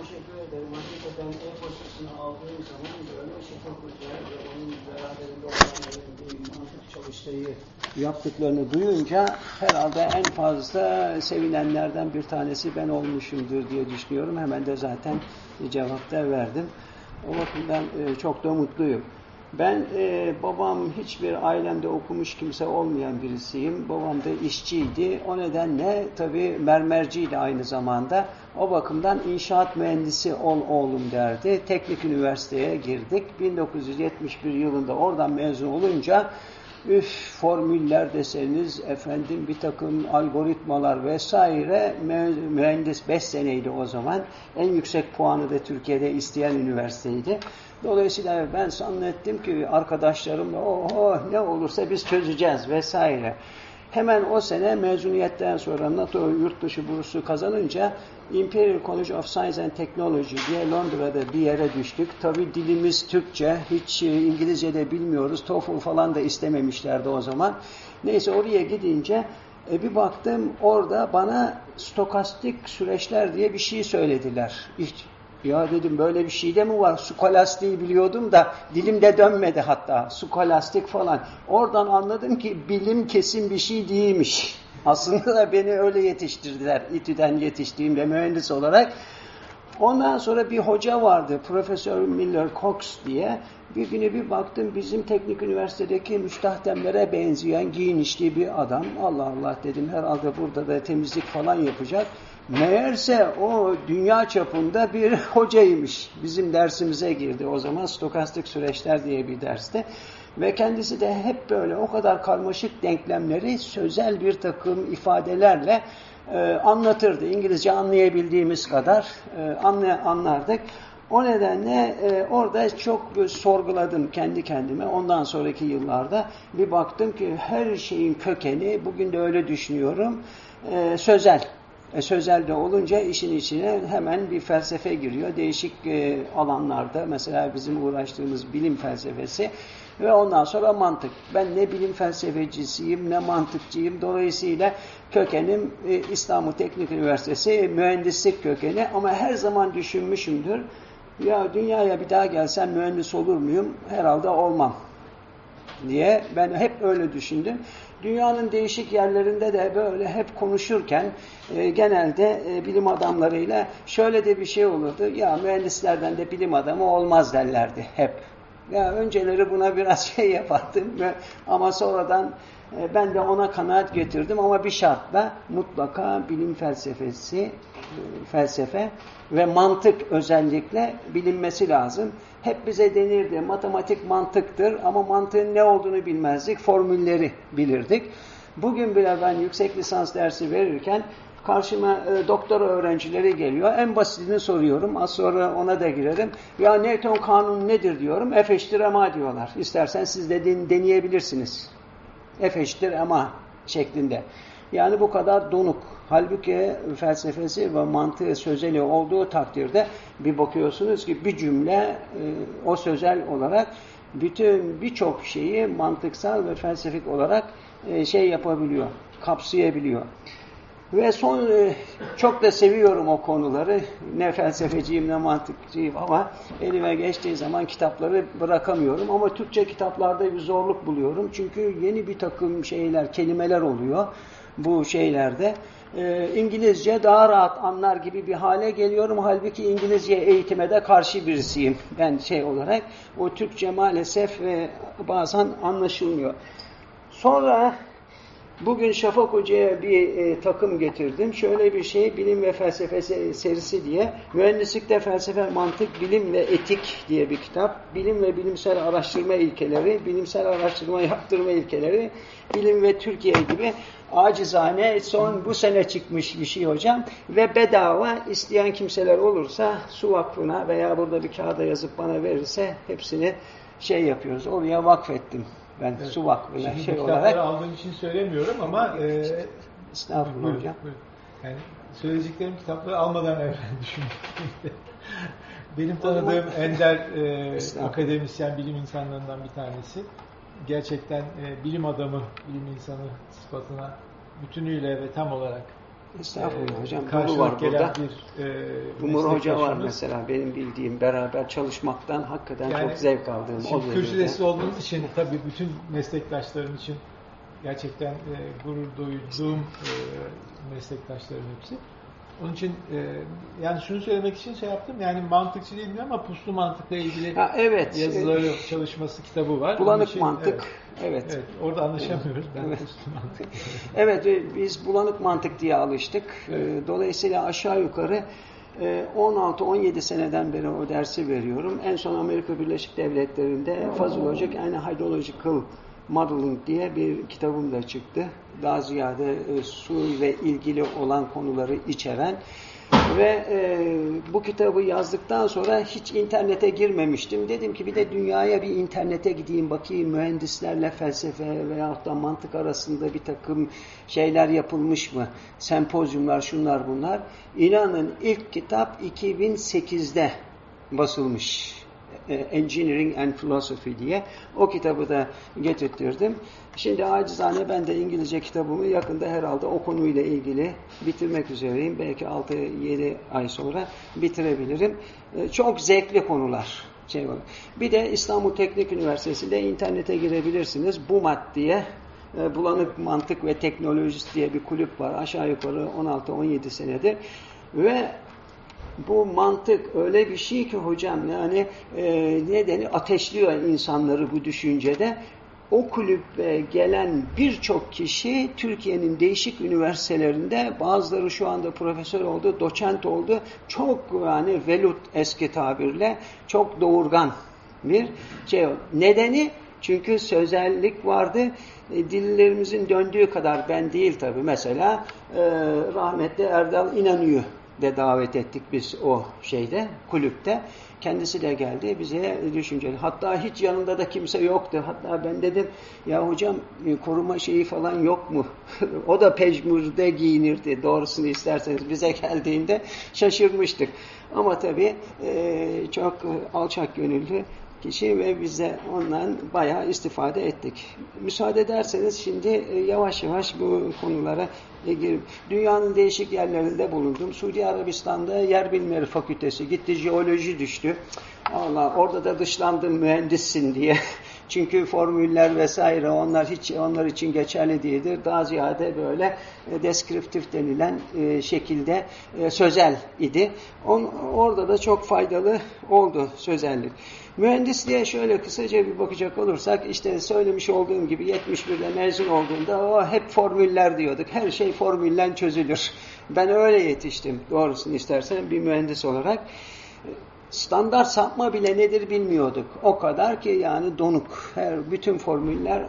teşekkür ederim. Hakikaten e-postasını aldığım zaman Şafak Hoca ve onun beraberinde olanların bir mantık çalıştayı yaptıklarını duyunca herhalde en fazla sevinenlerden bir tanesi ben olmuşumdur diye düşünüyorum. Hemen de zaten cevap da verdim. O bakımdan e, çok da mutluyum. Ben e, babam hiçbir ailemde okumuş kimse olmayan birisiyim. Babam da işçiydi. O nedenle tabii mermerciydi aynı zamanda. O bakımdan inşaat mühendisi ol oğlum derdi. Teknik üniversiteye girdik. 1971 yılında oradan mezun olunca üf formüller deseniz efendim bir takım algoritmalar vesaire mühendis 5 seneydi o zaman. En yüksek puanı da Türkiye'de isteyen üniversiteydi. Dolayısıyla ben zannettim ki arkadaşlarımla oho ne olursa biz çözeceğiz vesaire. Hemen o sene mezuniyetten sonra NATO yurt dışı bursu kazanınca Imperial College of Science and Technology diye Londra'da bir yere düştük. Tabi dilimiz Türkçe, hiç İngilizce de bilmiyoruz. TOEFL falan da istememişlerdi o zaman. Neyse oraya gidince e, bir baktım orada bana stokastik süreçler diye bir şey söylediler. Ya dedim böyle bir şey de mi var? Skolastiği biliyordum da dilimde dönmedi hatta. Skolastik falan. Oradan anladım ki bilim kesin bir şey değilmiş. Aslında da beni öyle yetiştirdiler. İTÜ'den yetiştiğimde mühendis olarak. Ondan sonra bir hoca vardı. Profesör Miller Cox diye. Bir günü bir baktım bizim teknik üniversitedeki müstahdemlere benzeyen giyinişli bir adam. Allah Allah dedim herhalde burada da temizlik falan yapacak. Meğerse o dünya çapında bir hocaymış. Bizim dersimize girdi o zaman stokastik süreçler diye bir derste. Ve kendisi de hep böyle o kadar karmaşık denklemleri sözel bir takım ifadelerle e, anlatırdı. İngilizce anlayabildiğimiz kadar e, anlay anlardık. O nedenle e, orada çok sorguladım kendi kendime. Ondan sonraki yıllarda bir baktım ki her şeyin kökeni, bugün de öyle düşünüyorum, e, sözel. E, sözelde olunca işin içine hemen bir felsefe giriyor. Değişik e, alanlarda mesela bizim uğraştığımız bilim felsefesi ve ondan sonra mantık. Ben ne bilim felsefecisiyim ne mantıkçıyım. Dolayısıyla kökenim e, İstanbul Teknik Üniversitesi mühendislik kökeni ama her zaman düşünmüşümdür. Ya dünyaya bir daha gelsem mühendis olur muyum? Herhalde olmam diye ben hep öyle düşündüm. Dünyanın değişik yerlerinde de böyle hep konuşurken e, genelde e, bilim adamlarıyla şöyle de bir şey olurdu. Ya mühendislerden de bilim adamı olmaz derlerdi hep. Ya önceleri buna biraz şey yapardım ama sonradan ben de ona kanaat getirdim ama bir şartla mutlaka bilim felsefesi, e, felsefe ve mantık özellikle bilinmesi lazım. Hep bize denirdi matematik mantıktır ama mantığın ne olduğunu bilmezdik, formülleri bilirdik. Bugün bile ben yüksek lisans dersi verirken karşıma e, doktora öğrencileri geliyor. En basitini soruyorum. Az sonra ona da girerim. Ya Newton kanunu nedir diyorum. F eşittir diyorlar. İstersen siz de deneyebilirsiniz. F eşittir ma şeklinde. Yani bu kadar donuk. Halbuki felsefesi ve mantığı sözeli olduğu takdirde bir bakıyorsunuz ki bir cümle e, o sözel olarak bütün birçok şeyi mantıksal ve felsefik olarak e, şey yapabiliyor, kapsayabiliyor. Ve son e, çok da seviyorum o konuları. Ne felsefeciyim ne mantıkçıyım ama elime geçtiği zaman kitapları bırakamıyorum. Ama Türkçe kitaplarda bir zorluk buluyorum. Çünkü yeni bir takım şeyler, kelimeler oluyor bu şeylerde. E, İngilizce daha rahat anlar gibi bir hale geliyorum. Halbuki İngilizce eğitime de karşı birisiyim. Ben şey olarak o Türkçe maalesef e, bazen anlaşılmıyor. Sonra Bugün Şafak Hoca'ya bir e, takım getirdim. Şöyle bir şey, bilim ve felsefe serisi diye. Mühendislikte felsefe, mantık, bilim ve etik diye bir kitap. Bilim ve bilimsel araştırma ilkeleri, bilimsel araştırma yaptırma ilkeleri, bilim ve Türkiye gibi acizane son bu sene çıkmış bir şey hocam. Ve bedava isteyen kimseler olursa su vakfına veya burada bir kağıda yazıp bana verirse hepsini şey yapıyoruz. Oraya vakfettim. Ben evet. su vakfına Şimdi şey olarak. aldığım için söylemiyorum ama e, Estağfurullah buyurun, hocam. Buyurun. Yani söyleyeceklerim kitapları almadan evvel düşündüm. Benim tanıdığım ender e, akademisyen bilim insanlarından bir tanesi. Gerçekten e, bilim adamı, bilim insanı sıfatına bütünüyle ve tam olarak Estağfurullah e, hocam. Karşılık var burada. bir e, Umur Hoca var mesela benim bildiğim beraber çalışmaktan hakikaten Yani çok zevk aldığım Şimdi kürsüdesi olduğunuz için tabii bütün meslektaşlarım için gerçekten e, gurur duyduğum e, meslektaşlarım hepsi. Onun için e, yani şunu söylemek için şey yaptım yani mantıkçı değilim ama puslu mantıkla ilgili Ha, evet. yazıları, çalışması, kitabı var. Bulanık için, mantık. Evet, Evet. evet, orada anlaşamıyoruz. Ben Evet. puslu mantık. Evet e, biz bulanık mantık diye alıştık. E, Dolayısıyla aşağı yukarı e, 16-17 seneden beri o dersi veriyorum. En son Amerika Birleşik Devletleri'nde Physiologic and Hydrological Modeling diye bir kitabım da çıktı. Daha ziyade e, su ile ilgili olan konuları içeren ve e, bu kitabı yazdıktan sonra hiç internete girmemiştim. Dedim ki bir de dünyaya bir internete gideyim bakayım mühendislerle felsefe veyahut da mantık arasında bir takım şeyler yapılmış mı? Sempozyumlar şunlar bunlar. İnanın ilk kitap 2008'de basılmış. E, Engineering and Philosophy diye. O kitabı da getirttirdim. Şimdi acizane ben de İngilizce kitabımı yakında herhalde o konuyla ilgili bitirmek üzereyim. Belki 6-7 ay sonra bitirebilirim. E, Çok zevkli konular. Şey var. Bir de İstanbul Teknik Üniversitesi'nde internete girebilirsiniz. BUMAT diye e, Bulanık Mantık ve Teknolojist diye bir kulüp var. Aşağı yukarı 16-17 senedir. Ve bu mantık öyle bir şey ki hocam yani e, nedeni ateşliyor insanları bu düşüncede. O kulübe gelen birçok kişi Türkiye'nin değişik üniversitelerinde bazıları şu anda profesör oldu, doçent oldu. Çok yani velut eski tabirle çok doğurgan bir şey. Nedeni çünkü sözellik vardı. E, dillerimizin döndüğü kadar ben değil tabii. Mesela e, rahmetli Erdal İnanıyor de davet ettik biz o şeyde, kulüpte. Kendisi de geldi bize düşünceli. Hatta hiç yanında da kimse yoktu. Hatta ben dedim ya hocam e, koruma şeyi falan yok mu? o da pejmurde giyinirdi doğrusunu isterseniz. Bize geldiğinde şaşırmıştık. Ama tabii e, çok alçak gönüllü kişi ve biz de ondan bayağı istifade ettik. Müsaade ederseniz şimdi e, yavaş yavaş bu konulara e, girip dünyanın değişik yerlerinde bulundum. Suudi Arabistan'da yer bilimleri fakültesi gitti jeoloji düştü. Allah orada da dışlandım mühendissin diye. Çünkü formüller vesaire onlar hiç onlar için geçerli değildir. Daha ziyade böyle e, deskriptif denilen e, şekilde e, sözel idi. On, orada da çok faydalı oldu sözellik. Mühendisliğe şöyle kısaca bir bakacak olursak işte söylemiş olduğum gibi 71'de mezun olduğumda o hep formüller diyorduk. Her şey formüllen çözülür. Ben öyle yetiştim doğrusunu istersen bir mühendis olarak. Standart sapma bile nedir bilmiyorduk. O kadar ki yani donuk. Her bütün formüller.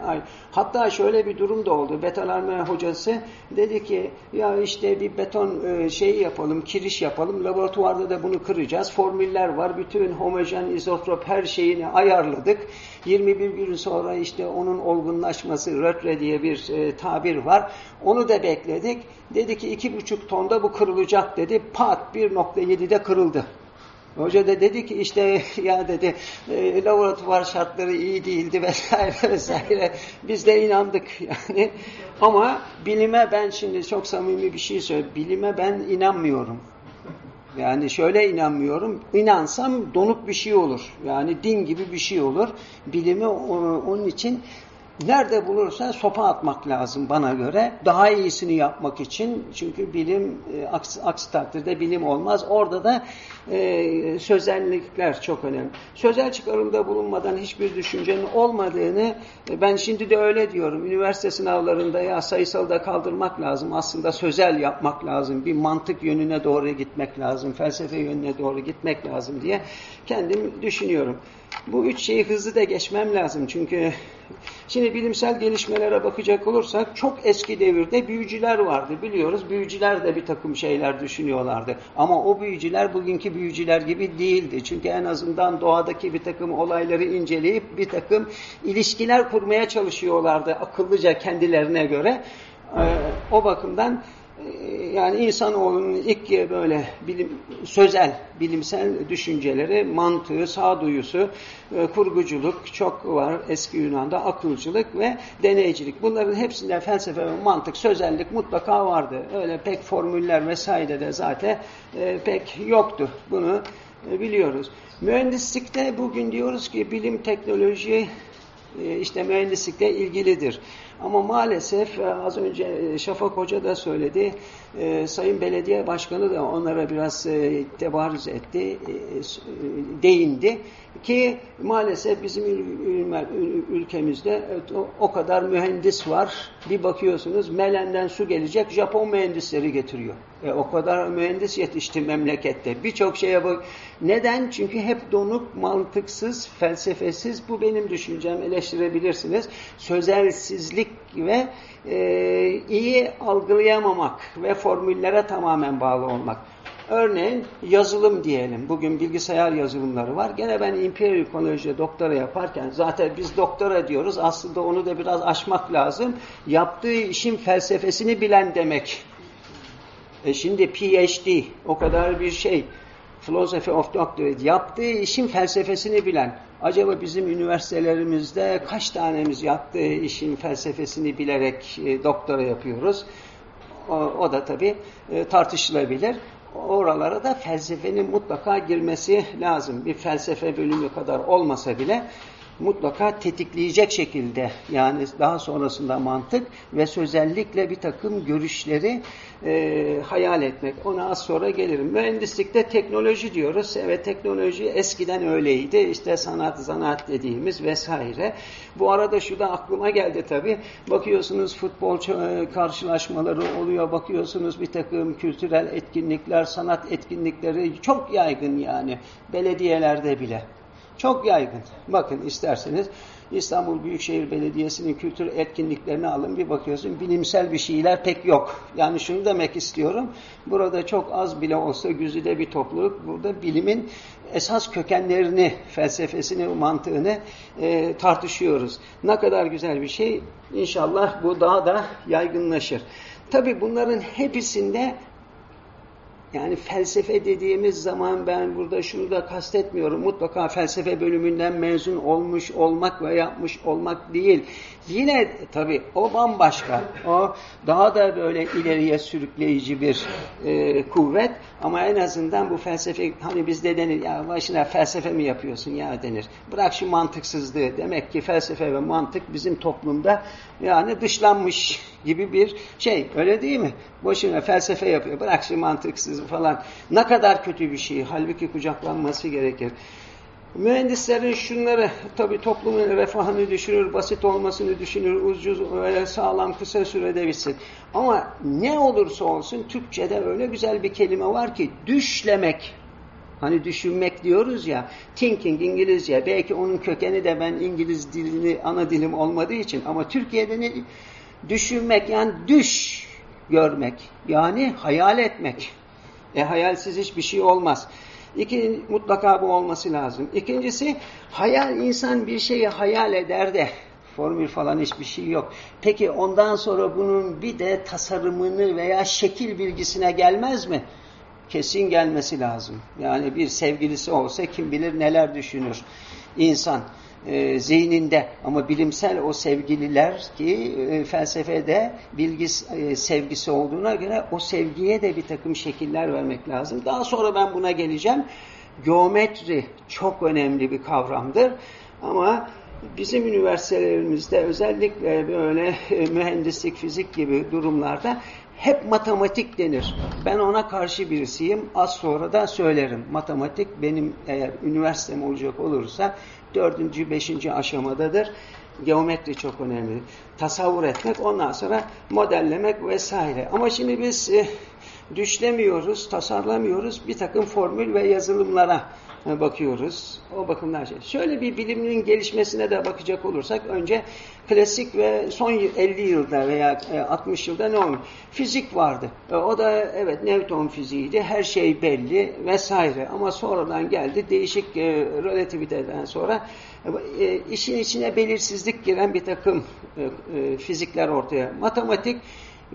Hatta şöyle bir durum da oldu. Betalarme hocası dedi ki ya işte bir beton e, şeyi yapalım, kiriş yapalım. Laboratuvarda da bunu kıracağız. Formüller var. Bütün homojen, izotrop her şeyini ayarladık. 21 gün sonra işte onun olgunlaşması, rötre diye bir e, tabir var. Onu da bekledik. Dedi ki 2,5 tonda bu kırılacak dedi. Pat 1.7'de kırıldı. Hoca da dedi ki işte ya dedi e, laboratuvar şartları iyi değildi vesaire vesaire. Biz de inandık yani. Ama bilime ben şimdi çok samimi bir şey söyleyeyim. Bilime ben inanmıyorum. Yani şöyle inanmıyorum. İnansam donuk bir şey olur. Yani din gibi bir şey olur. Bilimi onun için nerede bulursa sopa atmak lazım bana göre. Daha iyisini yapmak için. Çünkü bilim e, aksi, aksi takdirde bilim olmaz. Orada da e, sözellikler çok önemli. Sözel çıkarımda bulunmadan hiçbir düşüncenin olmadığını e, ben şimdi de öyle diyorum. Üniversite sınavlarında ya sayısalda kaldırmak lazım. Aslında sözel yapmak lazım. Bir mantık yönüne doğru gitmek lazım. Felsefe yönüne doğru gitmek lazım diye kendim düşünüyorum. Bu üç şeyi hızlı da geçmem lazım. Çünkü şimdi bilimsel gelişmelere bakacak olursak çok eski devirde büyücüler vardı. Biliyoruz büyücüler de bir takım şeyler düşünüyorlardı. Ama o büyücüler bugünkü büyücüler gibi değildi. Çünkü en azından doğadaki bir takım olayları inceleyip bir takım ilişkiler kurmaya çalışıyorlardı akıllıca kendilerine göre. Ee, o bakımdan yani insanoğlunun ilk böyle bilim, sözel, bilimsel düşünceleri, mantığı, sağduyusu, e, kurguculuk çok var eski Yunan'da, akılcılık ve deneycilik. Bunların hepsinde felsefe ve mantık, sözellik mutlaka vardı. Öyle pek formüller vesaire de zaten e, pek yoktu. Bunu e, biliyoruz. Mühendislikte bugün diyoruz ki bilim, teknoloji, işte mühendislikle ilgilidir. Ama maalesef e, az önce e, Şafak Hoca da söyledi, Sayın Belediye Başkanı da onlara biraz tebarüz etti, değindi ki maalesef bizim ülkemizde o kadar mühendis var. Bir bakıyorsunuz Melen'den su gelecek, Japon mühendisleri getiriyor. E, o kadar mühendis yetişti memlekette. Birçok şeye bak. Neden? Çünkü hep donuk, mantıksız, felsefesiz. Bu benim düşüncem. Eleştirebilirsiniz. Sözelsizlik ve e, iyi algılayamamak ve formüllere tamamen bağlı olmak. Örneğin yazılım diyelim. Bugün bilgisayar yazılımları var. Gene ben Imperial College'de doktora yaparken zaten biz doktora diyoruz. Aslında onu da biraz aşmak lazım. Yaptığı işin felsefesini bilen demek. E şimdi PhD o kadar bir şey. Philosophy of Doctorate yaptığı işin felsefesini bilen. Acaba bizim üniversitelerimizde kaç tanemiz yaptığı işin felsefesini bilerek e, doktora yapıyoruz? O, o da tabii e, tartışılabilir. Oralara da felsefenin mutlaka girmesi lazım. Bir felsefe bölümü kadar olmasa bile mutlaka tetikleyecek şekilde yani daha sonrasında mantık ve sözellikle bir takım görüşleri e, hayal etmek. Ona az sonra gelirim. Mühendislikte teknoloji diyoruz. Evet teknoloji eskiden öyleydi. İşte sanat, zanaat dediğimiz vesaire. Bu arada şu da aklıma geldi tabii. Bakıyorsunuz futbol karşılaşmaları oluyor. Bakıyorsunuz bir takım kültürel etkinlikler, sanat etkinlikleri çok yaygın yani. Belediyelerde bile. Çok yaygın. Bakın isterseniz İstanbul Büyükşehir Belediyesi'nin kültür etkinliklerini alın bir bakıyorsun bilimsel bir şeyler pek yok. Yani şunu demek istiyorum. Burada çok az bile olsa güzide bir topluluk burada bilimin esas kökenlerini, felsefesini, mantığını e, tartışıyoruz. Ne kadar güzel bir şey. İnşallah bu daha da yaygınlaşır. Tabi bunların hepsinde yani felsefe dediğimiz zaman ben burada şunu da kastetmiyorum. Mutlaka felsefe bölümünden mezun olmuş olmak ve yapmış olmak değil. Yine tabii o bambaşka. O daha da böyle ileriye sürükleyici bir e, kuvvet. Ama en azından bu felsefe hani bizde denir ya başına felsefe mi yapıyorsun ya denir. Bırak şu mantıksızlığı. Demek ki felsefe ve mantık bizim toplumda yani dışlanmış gibi bir şey. Öyle değil mi? Boşuna felsefe yapıyor. Bırak şu mantıksız falan. Ne kadar kötü bir şey. Halbuki kucaklanması gerekir. Mühendislerin şunları tabi toplumun refahını düşünür, basit olmasını düşünür, ucuz, sağlam, kısa sürede bitsin. Ama ne olursa olsun Türkçe'de öyle güzel bir kelime var ki düşlemek. Hani düşünmek diyoruz ya, thinking İngilizce. Belki onun kökeni de ben İngiliz dilini ana dilim olmadığı için ama Türkiye'de ne düşünmek yani düş görmek yani hayal etmek. E hayalsiz hiçbir şey olmaz. İki, mutlaka bu olması lazım. İkincisi hayal insan bir şeyi hayal eder de formül falan hiçbir şey yok. Peki ondan sonra bunun bir de tasarımını veya şekil bilgisine gelmez mi? Kesin gelmesi lazım. Yani bir sevgilisi olsa kim bilir neler düşünür insan e, zihninde ama bilimsel o sevgililer ki e, felsefede bilgi e, sevgisi olduğuna göre o sevgiye de bir takım şekiller vermek lazım. Daha sonra ben buna geleceğim. Geometri çok önemli bir kavramdır ama bizim üniversitelerimizde özellikle böyle e, mühendislik, fizik gibi durumlarda hep matematik denir. Ben ona karşı birisiyim. Az sonra da söylerim. Matematik benim eğer üniversitem olacak olursa dördüncü, beşinci aşamadadır. Geometri çok önemli. Tasavvur etmek, ondan sonra modellemek vesaire. Ama şimdi biz e, düşlemiyoruz, tasarlamıyoruz. Bir takım formül ve yazılımlara bakıyoruz. O bakımdan şey. Şöyle bir bilimin gelişmesine de bakacak olursak önce klasik ve son 50 yılda veya 60 e, yılda ne olmuş? Fizik vardı. E, o da evet Newton fiziğiydi. Her şey belli vesaire. Ama sonradan geldi. Değişik e, relativiteden sonra işin içine belirsizlik giren bir takım fizikler ortaya. Matematik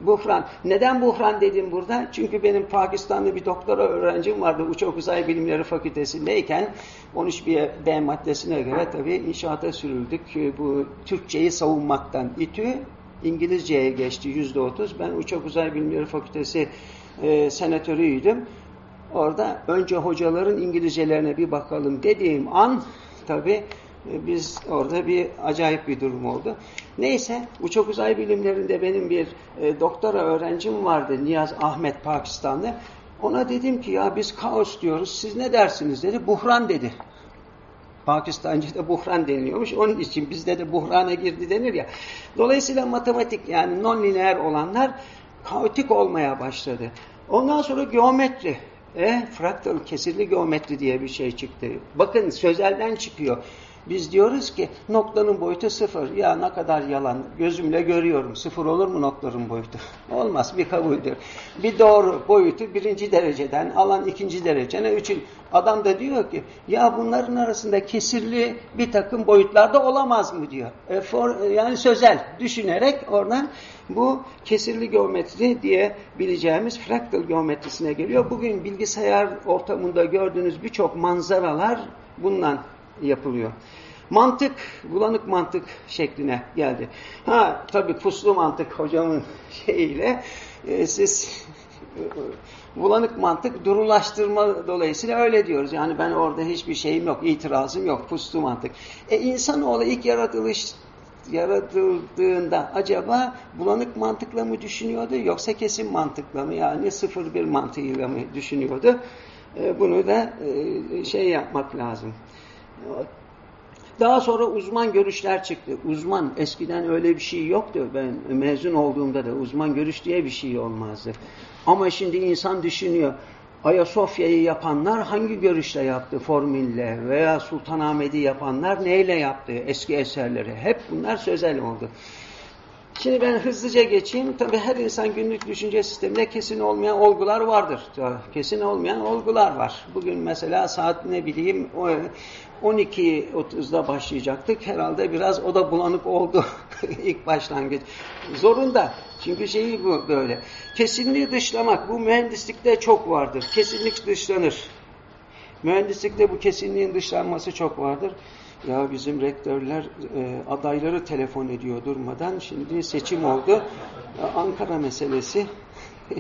Buhran. Neden buhran dedim burada? Çünkü benim Pakistanlı bir doktora öğrencim vardı Uçak Uzay Bilimleri Fakültesindeyken 13 B maddesine göre tabii inşaata sürüldük. Bu Türkçeyi savunmaktan İTÜ İngilizceye geçti yüzde otuz. Ben Uçak Uzay Bilimleri Fakültesi e, senatörüydüm. Orada önce hocaların İngilizcelerine bir bakalım dediğim an tabii biz orada bir acayip bir durum oldu. Neyse uçak uzay bilimlerinde benim bir e, doktora öğrencim vardı Niyaz Ahmet Pakistanlı. Ona dedim ki ya biz kaos diyoruz siz ne dersiniz dedi. Buhran dedi. Pakistanca'da buhran deniliyormuş. Onun için bizde de buhrana girdi denir ya. Dolayısıyla matematik yani non-lineer olanlar kaotik olmaya başladı. Ondan sonra geometri. E, fraktal kesirli geometri diye bir şey çıktı. Bakın sözelden çıkıyor. Biz diyoruz ki noktanın boyutu sıfır. Ya ne kadar yalan. Gözümle görüyorum. Sıfır olur mu noktanın boyutu? Olmaz. Bir kabuldür. Bir doğru boyutu birinci dereceden alan ikinci derecene üçün. Adam da diyor ki ya bunların arasında kesirli bir takım boyutlarda olamaz mı diyor. E, for, yani sözel düşünerek oradan bu kesirli geometri diye bileceğimiz fraktal geometrisine geliyor. Bugün bilgisayar ortamında gördüğünüz birçok manzaralar bundan yapılıyor. Mantık, bulanık mantık şekline geldi. Ha tabi puslu mantık hocamın şeyiyle e, siz bulanık mantık durulaştırma dolayısıyla öyle diyoruz. Yani ben orada hiçbir şeyim yok, itirazım yok, puslu mantık. E insanoğlu ilk yaratılış yaratıldığında acaba bulanık mantıkla mı düşünüyordu yoksa kesin mantıkla mı yani sıfır bir mantığıyla mı düşünüyordu? E, bunu da e, şey yapmak lazım. Daha sonra uzman görüşler çıktı. Uzman, eskiden öyle bir şey yoktu. Ben mezun olduğumda da uzman görüş diye bir şey olmazdı. Ama şimdi insan düşünüyor. Ayasofya'yı yapanlar hangi görüşle yaptı? Formülle veya Sultanahmet'i yapanlar neyle yaptı? Eski eserleri. Hep bunlar sözel oldu. Şimdi ben hızlıca geçeyim. Tabii her insan günlük düşünce sisteminde kesin olmayan olgular vardır. Kesin olmayan olgular var. Bugün mesela saat ne bileyim 12.30'da başlayacaktık. Herhalde biraz o da bulanık oldu ilk başlangıç. Zorunda. Çünkü şeyi bu böyle. Kesinliği dışlamak bu mühendislikte çok vardır. Kesinlik dışlanır. Mühendislikte bu kesinliğin dışlanması çok vardır. Ya bizim rektörler e, adayları telefon ediyor durmadan. Şimdi seçim oldu. Ankara meselesi.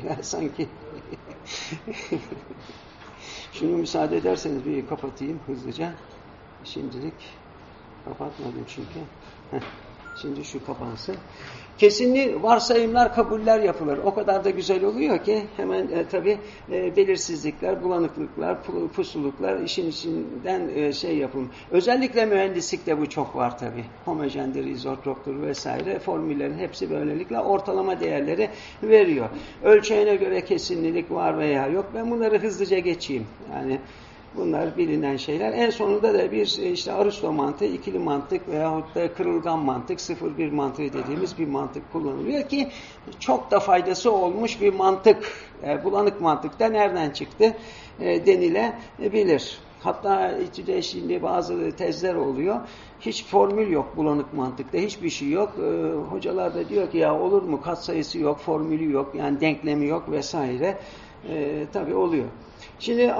ya sanki şunu müsaade ederseniz bir kapatayım hızlıca. Şimdilik kapatmadım çünkü. Şimdi şu kapansın. Kesinli varsayımlar, kabuller yapılır. O kadar da güzel oluyor ki hemen e, tabii e, belirsizlikler, bulanıklıklar, pusuluklar işin içinden e, şey yapılır. Özellikle mühendislikte bu çok var tabii. Homojendir, izotroptur vesaire formüllerin hepsi böylelikle ortalama değerleri veriyor. Ölçeğine göre kesinlilik var veya yok. Ben bunları hızlıca geçeyim. Yani Bunlar bilinen şeyler. En sonunda da bir e, işte Aristo mantığı, ikili mantık veyahut da kırılgan mantık, sıfır bir mantığı dediğimiz bir mantık kullanılıyor ki çok da faydası olmuş bir mantık. E, bulanık mantık da nereden çıktı e, denilebilir. Hatta içinde şimdi bazı tezler oluyor. Hiç formül yok bulanık mantıkta. Hiçbir şey yok. E, hocalar da diyor ki ya olur mu katsayısı yok, formülü yok, yani denklemi yok vesaire. E, tabii oluyor. Şimdi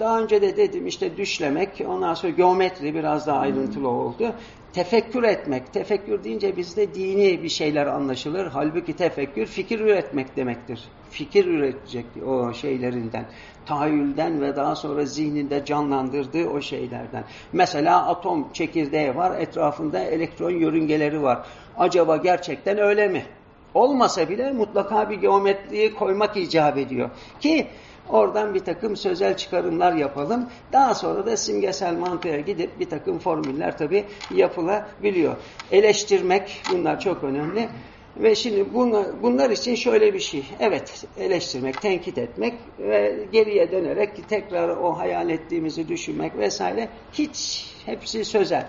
daha önce de dedim işte düşlemek, ondan sonra geometri biraz daha ayrıntılı oldu. Tefekkür etmek. Tefekkür deyince bizde dini bir şeyler anlaşılır. Halbuki tefekkür fikir üretmek demektir. Fikir üretecek o şeylerinden. Tahayyülden ve daha sonra zihninde canlandırdığı o şeylerden. Mesela atom çekirdeği var, etrafında elektron yörüngeleri var. Acaba gerçekten öyle mi? Olmasa bile mutlaka bir geometriyi koymak icap ediyor. Ki Oradan bir takım sözel çıkarımlar yapalım. Daha sonra da simgesel mantığa gidip bir takım formüller tabi yapılabiliyor. Eleştirmek bunlar çok önemli. Ve şimdi bunlar için şöyle bir şey. Evet eleştirmek, tenkit etmek ve geriye dönerek tekrar o hayal ettiğimizi düşünmek vesaire hiç hepsi sözel.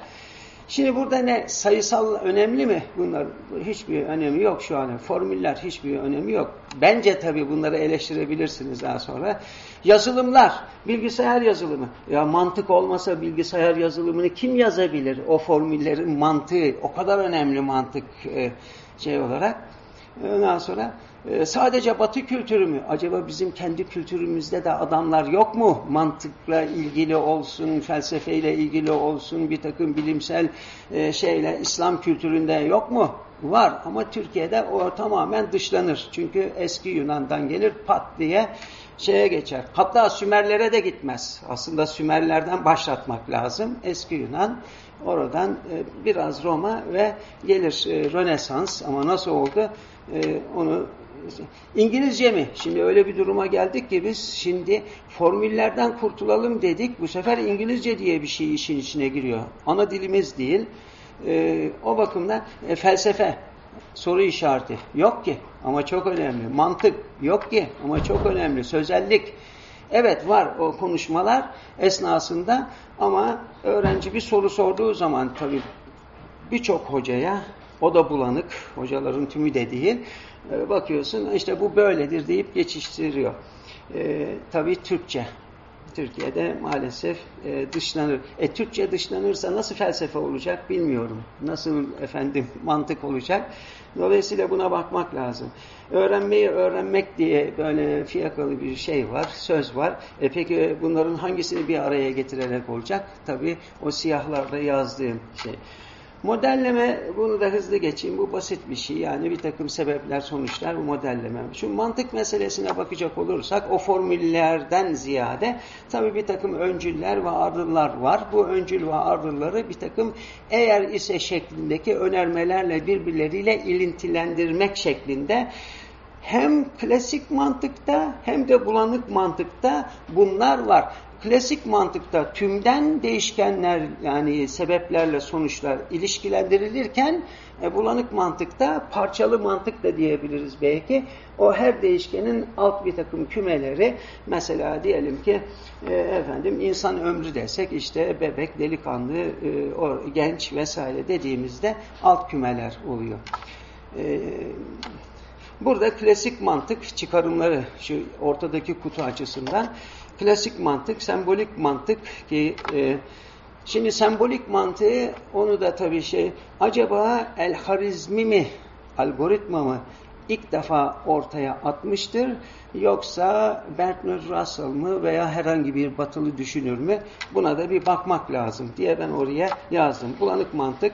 Şimdi burada ne? Sayısal önemli mi? Bunlar hiçbir önemi yok şu an. Formüller hiçbir önemi yok. Bence tabii bunları eleştirebilirsiniz daha sonra. Yazılımlar, bilgisayar yazılımı. Ya mantık olmasa bilgisayar yazılımını kim yazabilir? O formüllerin mantığı o kadar önemli mantık e, şey olarak. Ondan sonra e, sadece batı kültürü mü? Acaba bizim kendi kültürümüzde de adamlar yok mu? Mantıkla ilgili olsun, felsefeyle ilgili olsun, bir takım bilimsel e, şeyle İslam kültüründe yok mu? Var ama Türkiye'de o tamamen dışlanır. Çünkü eski Yunan'dan gelir pat diye şeye geçer. Hatta Sümerlere de gitmez. Aslında Sümerlerden başlatmak lazım. Eski Yunan oradan e, biraz Roma ve gelir e, Rönesans ama nasıl oldu e, onu İngilizce mi? Şimdi öyle bir duruma geldik ki biz şimdi formüllerden kurtulalım dedik. Bu sefer İngilizce diye bir şey işin içine giriyor. Ana dilimiz değil. E, o bakımdan e, felsefe soru işareti yok ki ama çok önemli. Mantık yok ki ama çok önemli. Sözellik evet var o konuşmalar esnasında ama öğrenci bir soru sorduğu zaman tabii birçok hocaya o da bulanık, hocaların tümü de. E, bakıyorsun işte bu böyledir deyip geçiştiriyor. E, tabii Türkçe. Türkiye'de maalesef e, dışlanır. E Türkçe dışlanırsa nasıl felsefe olacak bilmiyorum. Nasıl efendim mantık olacak. Dolayısıyla buna bakmak lazım. Öğrenmeyi öğrenmek diye böyle fiyakalı bir şey var, söz var. E peki bunların hangisini bir araya getirerek olacak? Tabii o siyahlarda yazdığım şey. Modelleme, bunu da hızlı geçeyim, bu basit bir şey. Yani bir takım sebepler, sonuçlar bu modelleme. Şu mantık meselesine bakacak olursak o formüllerden ziyade tabii bir takım öncüller ve ardıllar var. Bu öncül ve ardılları bir takım eğer ise şeklindeki önermelerle birbirleriyle ilintilendirmek şeklinde hem klasik mantıkta hem de bulanık mantıkta bunlar var klasik mantıkta tümden değişkenler yani sebeplerle sonuçlar ilişkilendirilirken e, bulanık mantıkta parçalı mantık da diyebiliriz belki. O her değişkenin alt bir takım kümeleri mesela diyelim ki e, efendim insan ömrü desek işte bebek, delikanlı, e, o, genç vesaire dediğimizde alt kümeler oluyor. E, burada klasik mantık çıkarımları şu ortadaki kutu açısından klasik mantık, sembolik mantık ki e, şimdi sembolik mantığı onu da tabii şey acaba el harizmi mi algoritma mı ilk defa ortaya atmıştır yoksa Bertrand Russell mı veya herhangi bir batılı düşünür mü buna da bir bakmak lazım diye ben oraya yazdım. Bulanık mantık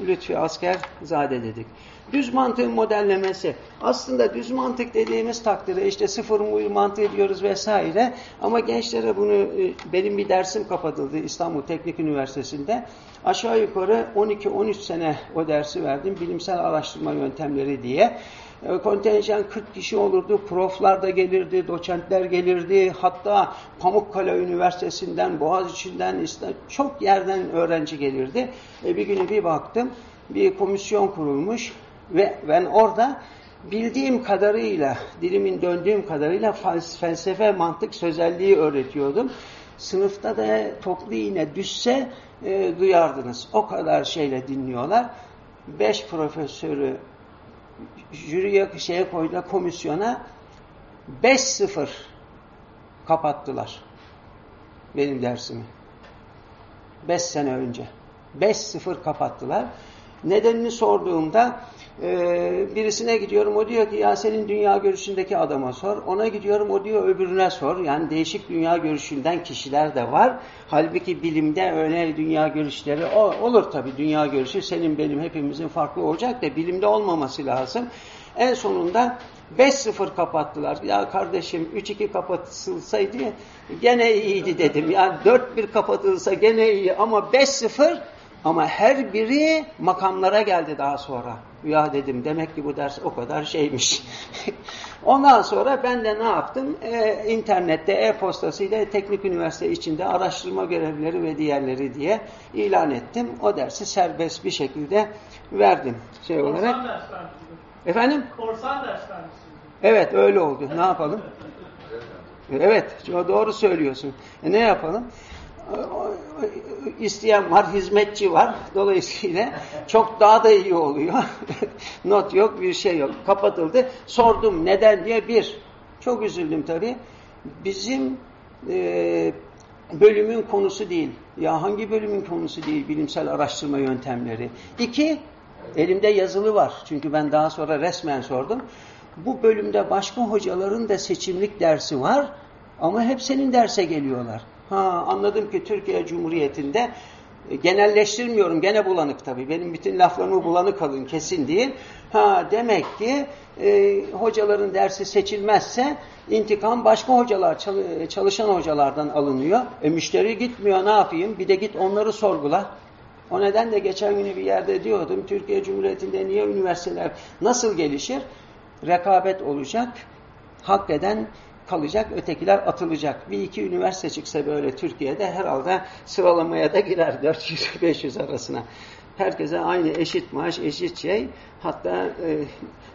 Lütfi Asker Zade dedik. Düz mantığın modellemesi. Aslında düz mantık dediğimiz takdirde işte sıfır muyur mantığı diyoruz vesaire. Ama gençlere bunu e, benim bir dersim kapatıldı İstanbul Teknik Üniversitesi'nde. Aşağı yukarı 12-13 sene o dersi verdim. Bilimsel araştırma yöntemleri diye. E, kontenjan 40 kişi olurdu. Proflar da gelirdi, doçentler gelirdi. Hatta Pamukkale Üniversitesi'nden, Boğaziçi'nden, çok yerden öğrenci gelirdi. E bir günü bir baktım, bir komisyon kurulmuş ve ben orada bildiğim kadarıyla, dilimin döndüğüm kadarıyla felsefe, mantık, sözelliği öğretiyordum. Sınıfta da toplu yine düşse e, duyardınız. O kadar şeyle dinliyorlar. Beş profesörü jüriye şeye koydular komisyona 5-0 kapattılar benim dersimi. 5 sene önce. 5-0 kapattılar. Nedenini sorduğumda ee, birisine gidiyorum o diyor ki ya senin dünya görüşündeki adama sor. Ona gidiyorum o diyor öbürüne sor. Yani değişik dünya görüşünden kişiler de var. Halbuki bilimde öyle dünya görüşleri o, olur tabii dünya görüşü senin benim hepimizin farklı olacak da bilimde olmaması lazım. En sonunda 5-0 kapattılar. Ya kardeşim 3-2 kapatılsaydı gene iyiydi dedim. Yani 4-1 kapatılsa gene iyi ama 5-0 ama her biri makamlara geldi daha sonra. Ya dedim demek ki bu ders o kadar şeymiş. Ondan sonra ben de ne yaptım? Ee, internette e-postasıyla teknik üniversite içinde araştırma görevleri ve diğerleri diye ilan ettim. O dersi serbest bir şekilde verdim. Şey olarak. Korsan ders Efendim? Korsan ders Evet öyle oldu. Ne yapalım? Evet doğru söylüyorsun. E, ne yapalım? İsteyen var, hizmetçi var. Dolayısıyla çok daha da iyi oluyor. Not yok, bir şey yok. Kapatıldı. Sordum neden diye bir. Çok üzüldüm tabii. Bizim e, bölümün konusu değil. Ya hangi bölümün konusu değil bilimsel araştırma yöntemleri? İki, Elimde yazılı var. Çünkü ben daha sonra resmen sordum. Bu bölümde başka hocaların da seçimlik dersi var. Ama hep senin derse geliyorlar. Ha anladım ki Türkiye Cumhuriyeti'nde e, genelleştirmiyorum gene bulanık tabii. Benim bütün laflarımı bulanık alın kesin değil. Ha demek ki e, hocaların dersi seçilmezse intikam başka hocalar çalışan hocalardan alınıyor. E müşteri gitmiyor ne yapayım? Bir de git onları sorgula. O nedenle geçen günü bir yerde diyordum Türkiye Cumhuriyeti'nde niye üniversiteler nasıl gelişir? Rekabet olacak. Hak eden kalacak, ötekiler atılacak. Bir iki üniversite çıksa böyle Türkiye'de herhalde sıralamaya da girer 400-500 arasına. Herkese aynı eşit maaş, eşit şey. Hatta e,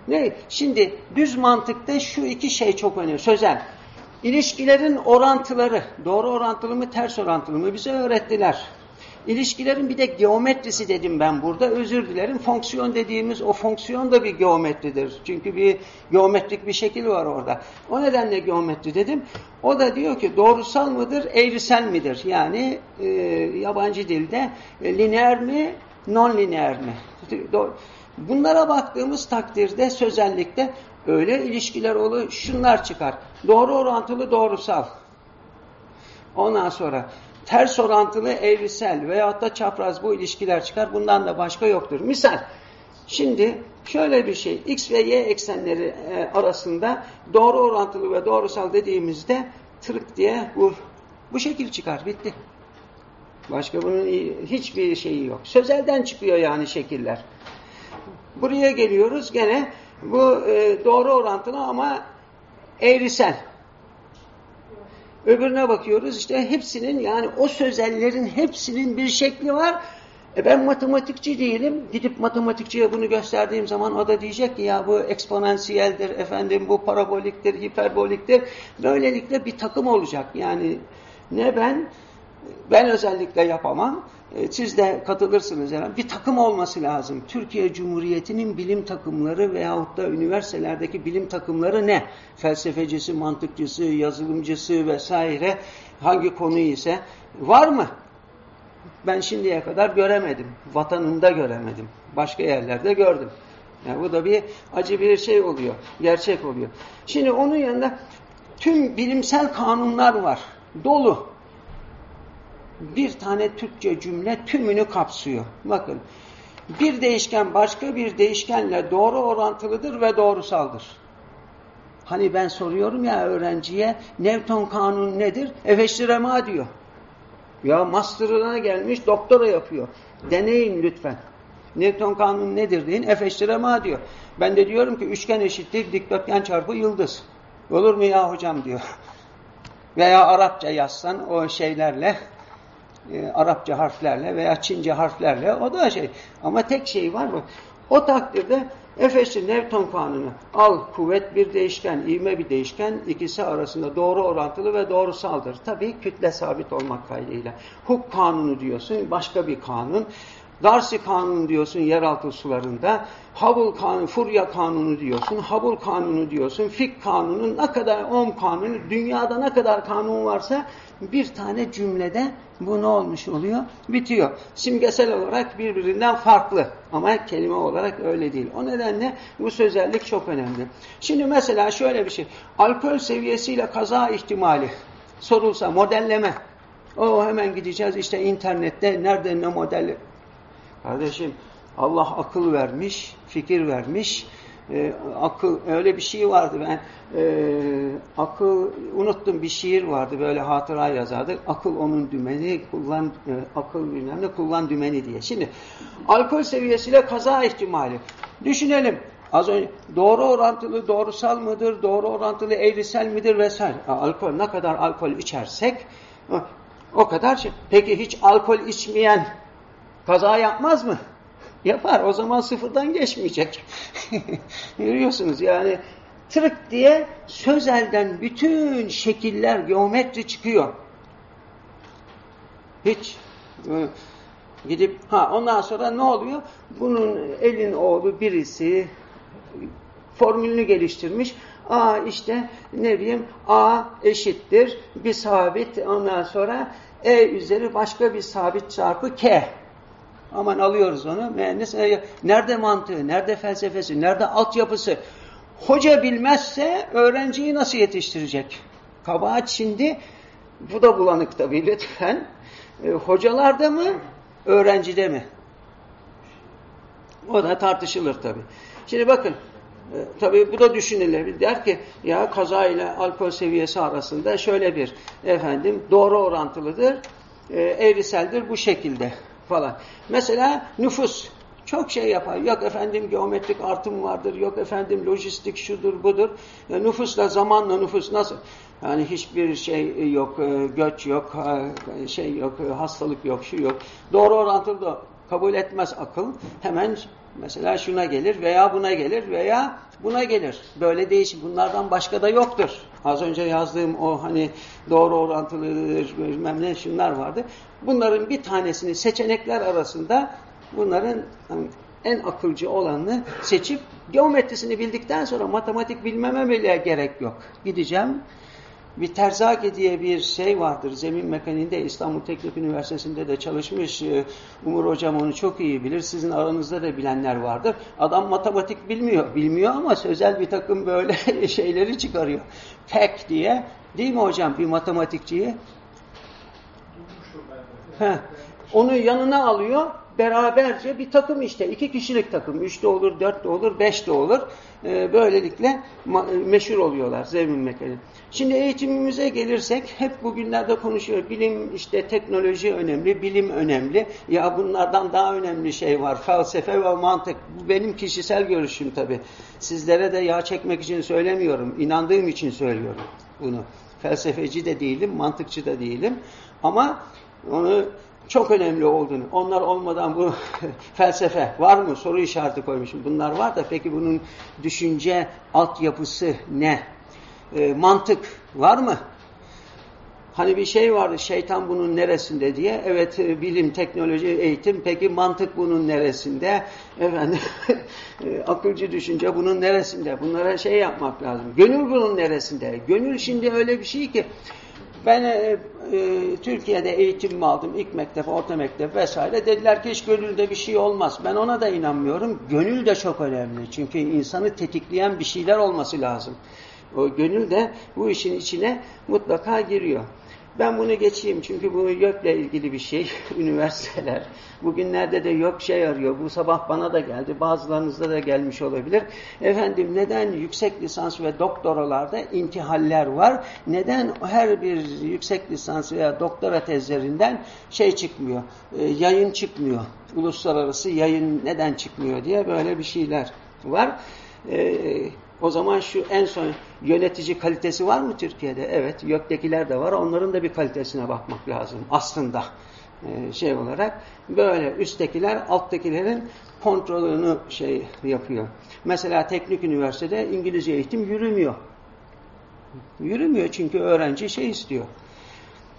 ne? Şimdi düz mantıkta şu iki şey çok önemli. Sözel. İlişkilerin orantıları, doğru orantılı mı, ters orantılı mı bize öğrettiler. İlişkilerin bir de geometrisi dedim ben burada. Özür dilerim. Fonksiyon dediğimiz o fonksiyon da bir geometridir. Çünkü bir geometrik bir şekil var orada. O nedenle geometri dedim. O da diyor ki doğrusal mıdır, eğrisel midir? Yani e, yabancı dilde e, lineer mi, non-lineer mi? Bunlara baktığımız takdirde sözellikte öyle ilişkiler olur, şunlar çıkar. Doğru orantılı doğrusal. Ondan sonra ters orantılı evrisel veyahut da çapraz bu ilişkiler çıkar. Bundan da başka yoktur. Misal, şimdi şöyle bir şey, x ve y eksenleri e, arasında doğru orantılı ve doğrusal dediğimizde tırık diye bu, bu şekil çıkar. Bitti. Başka bunun hiçbir şeyi yok. Sözelden çıkıyor yani şekiller. Buraya geliyoruz gene bu e, doğru orantılı ama eğrisel. Öbürüne bakıyoruz işte hepsinin yani o sözellerin hepsinin bir şekli var. E ben matematikçi değilim. Gidip matematikçiye bunu gösterdiğim zaman o da diyecek ki ya bu eksponansiyeldir, efendim bu paraboliktir, hiperboliktir. Böylelikle bir takım olacak. Yani ne ben, ben özellikle yapamam. E, siz de katılırsınız herhalde. Bir takım olması lazım. Türkiye Cumhuriyeti'nin bilim takımları veyahut da üniversitelerdeki bilim takımları ne? Felsefecisi, mantıkçısı, yazılımcısı vesaire hangi konu ise var mı? Ben şimdiye kadar göremedim. Vatanında göremedim. Başka yerlerde gördüm. Yani bu da bir acı bir şey oluyor. Gerçek oluyor. Şimdi onun yanında tüm bilimsel kanunlar var. Dolu bir tane Türkçe cümle tümünü kapsıyor. Bakın bir değişken başka bir değişkenle doğru orantılıdır ve doğrusaldır. Hani ben soruyorum ya öğrenciye Newton kanunu nedir? Efeştirema diyor. Ya master'ına gelmiş doktora yapıyor. Deneyin lütfen. Newton kanunu nedir deyin. Efeştirema diyor. Ben de diyorum ki üçgen eşittir dikdörtgen çarpı yıldız. Olur mu ya hocam diyor. Veya Arapça yazsan o şeylerle e, Arapça harflerle veya Çince harflerle o da şey. Ama tek şey var mı? O takdirde Efes'in Newton kanunu al kuvvet bir değişken, ivme bir değişken ikisi arasında doğru orantılı ve doğrusaldır. Tabii kütle sabit olmak kaydıyla. Huk kanunu diyorsun başka bir kanun. Darcy kanunu diyorsun yeraltı sularında. Hubble kanunu, Furya kanunu diyorsun. Hubble kanunu diyorsun. Fick kanunu, ne kadar Ohm kanunu, dünyada ne kadar kanun varsa bir tane cümlede bu ne olmuş oluyor? Bitiyor. Simgesel olarak birbirinden farklı ama kelime olarak öyle değil. O nedenle bu sözellik çok önemli. Şimdi mesela şöyle bir şey. Alkol seviyesiyle kaza ihtimali sorulsa modelleme. O hemen gideceğiz işte internette nerede ne model. Kardeşim Allah akıl vermiş, fikir vermiş. E, akıl öyle bir şey vardı. Ben e, akıl unuttum bir şiir vardı. Böyle hatıra yazardı. Akıl onun dümeni kullan e, akıl bilmem ne kullan dümeni diye. Şimdi alkol seviyesiyle kaza ihtimali. Düşünelim. Az önce doğru orantılı doğrusal mıdır doğru orantılı eğrisel midir vesaire. Alkol ne kadar alkol içersek o kadar şey. peki hiç alkol içmeyen kaza yapmaz mı Yapar. O zaman sıfırdan geçmeyecek. Görüyorsunuz yani tırık diye sözelden bütün şekiller, geometri çıkıyor. Hiç e, gidip ha ondan sonra ne oluyor? Bunun elin oğlu birisi formülünü geliştirmiş. A işte ne bileyim A eşittir bir sabit ondan sonra E üzeri başka bir sabit çarpı K Aman alıyoruz onu. Mühendis e, nerede mantığı, nerede felsefesi, nerede altyapısı? Hoca bilmezse öğrenciyi nasıl yetiştirecek? Kabahat şimdi bu da bulanık tabii lütfen. E, hocalarda mı, öğrencide mi? O da tartışılır tabii. Şimdi bakın, e, tabii bu da düşünülür. Der ki ya kaza ile alkol seviyesi arasında şöyle bir efendim doğru orantılıdır, e, eğriseldir bu şekilde falan. Mesela nüfus çok şey yapar. Yok efendim geometrik artım vardır, yok efendim lojistik şudur budur. E, nüfusla zamanla nüfus nasıl? Yani hiçbir şey yok, e, göç yok, e, şey yok, e, hastalık yok, şu yok. Doğru orantılı kabul etmez akıl. Hemen mesela şuna gelir veya buna gelir veya buna gelir. Böyle değişik. Bunlardan başka da yoktur. Az önce yazdığım o hani doğru orantılıdır bilmem ne şunlar vardı. Bunların bir tanesini seçenekler arasında bunların hani, en akılcı olanını seçip geometrisini bildikten sonra matematik bilmeme bile gerek yok. Gideceğim bir Terzaki diye bir şey vardır. Zemin mekaniğinde İstanbul Teknik Üniversitesi'nde de çalışmış. Ee, Umur Hocam onu çok iyi bilir. Sizin aranızda da bilenler vardır. Adam matematik bilmiyor. Bilmiyor ama sözel bir takım böyle şeyleri çıkarıyor. Pek diye. Değil mi hocam bir matematikçiyi? Heh. Onu yanına alıyor beraberce bir takım işte. iki kişilik takım. Üç de olur, dört de olur, beş de olur. Ee, böylelikle meşhur oluyorlar zemin mekaniği. Şimdi eğitimimize gelirsek hep bugünlerde konuşuyor. Bilim işte teknoloji önemli, bilim önemli. Ya bunlardan daha önemli şey var. Felsefe ve mantık. Bu benim kişisel görüşüm tabii. Sizlere de yağ çekmek için söylemiyorum. İnandığım için söylüyorum bunu. Felsefeci de değilim, mantıkçı da değilim. Ama onu çok önemli olduğunu, onlar olmadan bu felsefe var mı soru işareti koymuşum. Bunlar var da peki bunun düşünce altyapısı ne? E, mantık var mı? Hani bir şey vardı şeytan bunun neresinde diye. Evet e, bilim, teknoloji, eğitim. Peki mantık bunun neresinde? Efendim e, akılcı düşünce bunun neresinde? Bunlara şey yapmak lazım. Gönül bunun neresinde? Gönül şimdi öyle bir şey ki ben e, e, Türkiye'de eğitimimi aldım. ilk mektep, orta mektep vesaire. Dediler ki hiç gönülde bir şey olmaz. Ben ona da inanmıyorum. Gönül de çok önemli. Çünkü insanı tetikleyen bir şeyler olması lazım. O gönül de bu işin içine mutlaka giriyor. Ben bunu geçeyim çünkü bu YÖK'le ilgili bir şey. Üniversiteler. Bugünlerde de YÖK şey arıyor. Bu sabah bana da geldi. Bazılarınızda da gelmiş olabilir. Efendim neden yüksek lisans ve doktoralarda intihaller var? Neden her bir yüksek lisans veya doktora tezlerinden şey çıkmıyor? E, yayın çıkmıyor. Uluslararası yayın neden çıkmıyor diye böyle bir şeyler var. Eee o zaman şu en son yönetici kalitesi var mı Türkiye'de? Evet, YÖK'tekiler de var. Onların da bir kalitesine bakmak lazım aslında. Ee, şey olarak böyle üsttekiler alttakilerin kontrolünü şey yapıyor. Mesela teknik üniversitede İngilizce eğitim yürümüyor. Yürümüyor çünkü öğrenci şey istiyor.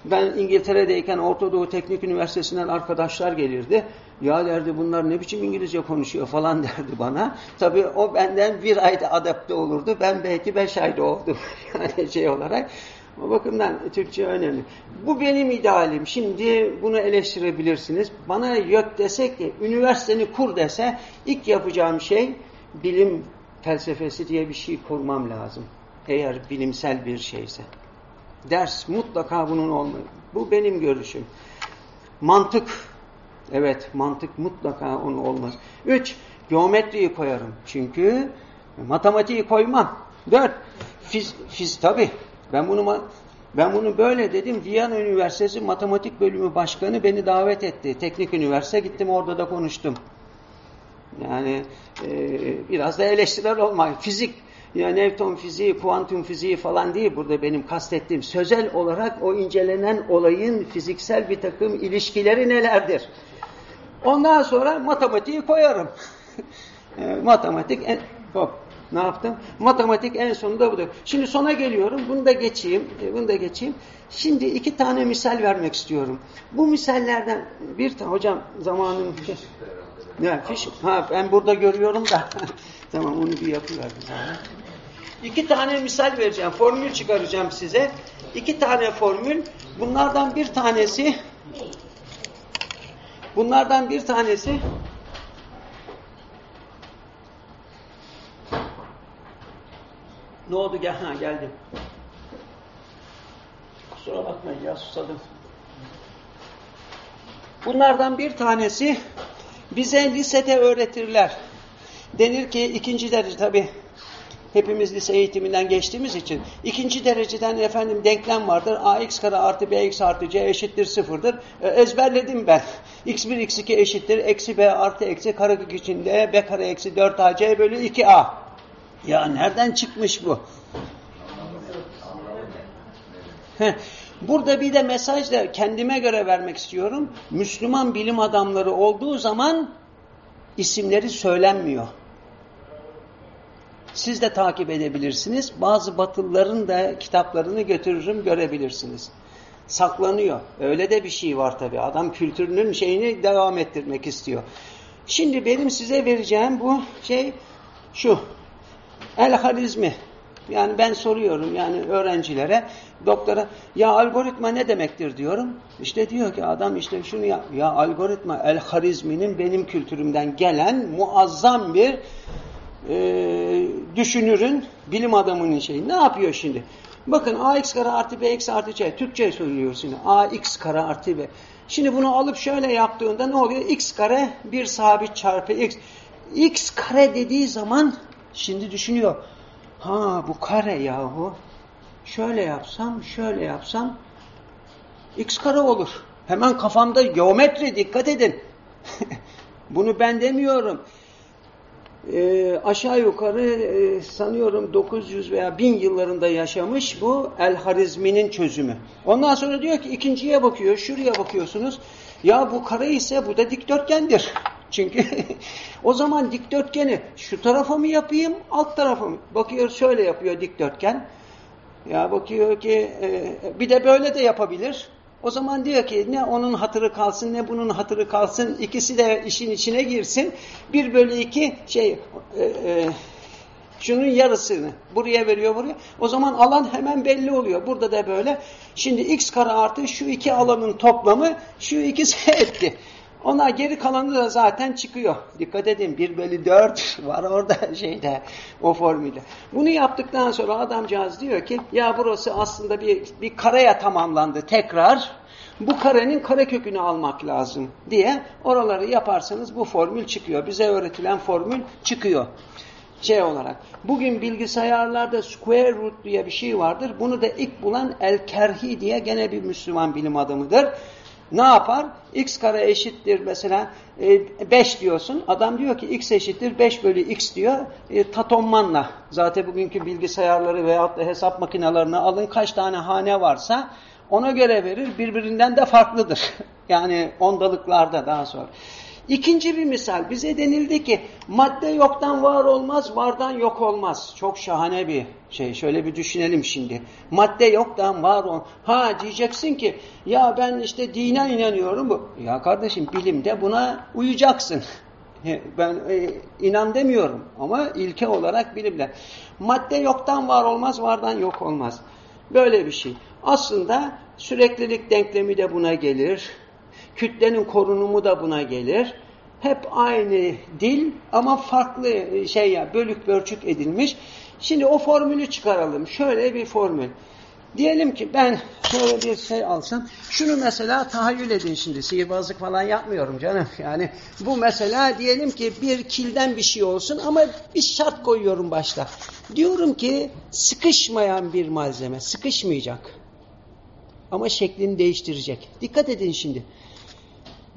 Ben İngiltere'deyken Orta Doğu Teknik Üniversitesi'nden arkadaşlar gelirdi. Ya derdi bunlar ne biçim İngilizce konuşuyor falan derdi bana. Tabii o benden bir ayda adapte olurdu. Ben belki beş ayda oldum. yani şey olarak. O bakımdan Türkçe önemli. Bu benim idealim. Şimdi bunu eleştirebilirsiniz. Bana yok desek ki üniversiteni kur dese ilk yapacağım şey bilim felsefesi diye bir şey kurmam lazım. Eğer bilimsel bir şeyse. Ders mutlaka bunun olmalı. Bu benim görüşüm. Mantık. Evet mantık mutlaka onu olmaz. Üç, geometriyi koyarım. Çünkü matematiği koymam. Dört, fiz, fiz tabi. Ben bunu ben bunu böyle dedim. Viyana Üniversitesi Matematik Bölümü Başkanı beni davet etti. Teknik üniversite gittim orada da konuştum. Yani e, biraz da eleştirel olmak. Fizik ya Newton fiziği, kuantum fiziği falan değil burada benim kastettiğim. Sözel olarak o incelenen olayın fiziksel bir takım ilişkileri nelerdir? Ondan sonra matematiği koyarım. Matematik en, hop, ne yaptım? Matematik en sonunda budur. Şimdi sona geliyorum. Bunu da geçeyim. E, bunu da geçeyim. Şimdi iki tane misal vermek istiyorum. Bu misallerden bir tane hocam zamanın ne fiş? Ha ben burada görüyorum da. tamam onu bir yapıverdim. İki tane misal vereceğim. Formül çıkaracağım size. İki tane formül. Bunlardan bir tanesi Bunlardan bir tanesi Ne oldu? Gel, ha, geldim. Kusura bakmayın ya susadım. Bunlardan bir tanesi bize lisede öğretirler. Denir ki ikinci derece tabi hepimiz lise eğitiminden geçtiğimiz için ikinci dereceden efendim denklem vardır. ax kare artı bx artı c eşittir sıfırdır. E, ezberledim ben. x1 x2 eşittir. Eksi b artı eksi karekök içinde b kare eksi 4ac bölü 2a. Ya nereden çıkmış bu? Burada bir de mesaj da kendime göre vermek istiyorum. Müslüman bilim adamları olduğu zaman isimleri söylenmiyor. Siz de takip edebilirsiniz. Bazı batılıların da kitaplarını götürürüm görebilirsiniz. Saklanıyor. Öyle de bir şey var tabii. Adam kültürünün şeyini devam ettirmek istiyor. Şimdi benim size vereceğim bu şey şu. El harizmi. Yani ben soruyorum yani öğrencilere, doktora ya algoritma ne demektir diyorum. İşte diyor ki adam işte şunu ya, ya algoritma el harizminin benim kültürümden gelen muazzam bir e, düşünürün, bilim adamının şeyi. Ne yapıyor şimdi? Bakın ax kare artı bx artı c. Türkçe söylüyoruz şimdi. ax kare artı b. Şimdi bunu alıp şöyle yaptığında ne oluyor? x kare bir sabit çarpı x. x kare dediği zaman şimdi düşünüyor. Ha bu kare yahu. Şöyle yapsam, şöyle yapsam x kare olur. Hemen kafamda geometri dikkat edin. Bunu ben demiyorum. E, aşağı yukarı e, sanıyorum 900 veya 1000 yıllarında yaşamış bu El Harizmi'nin çözümü. Ondan sonra diyor ki ikinciye bakıyor, şuraya bakıyorsunuz. Ya bu kare ise bu da dikdörtgendir. Çünkü o zaman dikdörtgeni şu tarafa mı yapayım, alt tarafa mı? Bakıyor şöyle yapıyor dikdörtgen. Ya bakıyor ki e, bir de böyle de yapabilir. O zaman diyor ki ne onun hatırı kalsın ne bunun hatırı kalsın. ikisi de işin içine girsin. Bir bölü iki şey e, e, şunun yarısını buraya veriyor buraya. O zaman alan hemen belli oluyor. Burada da böyle. Şimdi x kare artı şu iki alanın toplamı şu ikisi etti. Ona geri kalanı da zaten çıkıyor. Dikkat edin 1 bölü 4 var orada şeyde o formülde. Bunu yaptıktan sonra adamcağız diyor ki ya burası aslında bir, bir kareye tamamlandı tekrar. Bu karenin kare kökünü almak lazım diye oraları yaparsanız bu formül çıkıyor. Bize öğretilen formül çıkıyor şey olarak. Bugün bilgisayarlarda square root diye bir şey vardır. Bunu da ilk bulan El-Kerhi diye gene bir Müslüman bilim adamıdır. Ne yapar? X kare eşittir mesela 5 e, diyorsun. Adam diyor ki x eşittir 5 bölü x diyor. E, tatonmanla zaten bugünkü bilgisayarları veyahut da hesap makinelerini alın kaç tane hane varsa ona göre verir. Birbirinden de farklıdır. yani ondalıklarda daha sonra. İkinci bir misal bize denildi ki madde yoktan var olmaz, vardan yok olmaz. Çok şahane bir şey. Şöyle bir düşünelim şimdi. Madde yoktan var ol. Ha diyeceksin ki ya ben işte dine inanıyorum. Ya kardeşim bilimde buna uyacaksın. Ben e, inan demiyorum ama ilke olarak bilimle. Madde yoktan var olmaz, vardan yok olmaz. Böyle bir şey. Aslında süreklilik denklemi de buna gelir kütlenin korunumu da buna gelir. Hep aynı dil ama farklı e, şey ya bölük bölçük edilmiş. Şimdi o formülü çıkaralım. Şöyle bir formül. Diyelim ki ben şöyle bir şey alsam, şunu mesela tahayyül edin şimdi, sihirbazlık falan yapmıyorum canım. Yani bu mesela diyelim ki bir kilden bir şey olsun ama bir şart koyuyorum başta. Diyorum ki sıkışmayan bir malzeme, sıkışmayacak. Ama şeklini değiştirecek. Dikkat edin şimdi.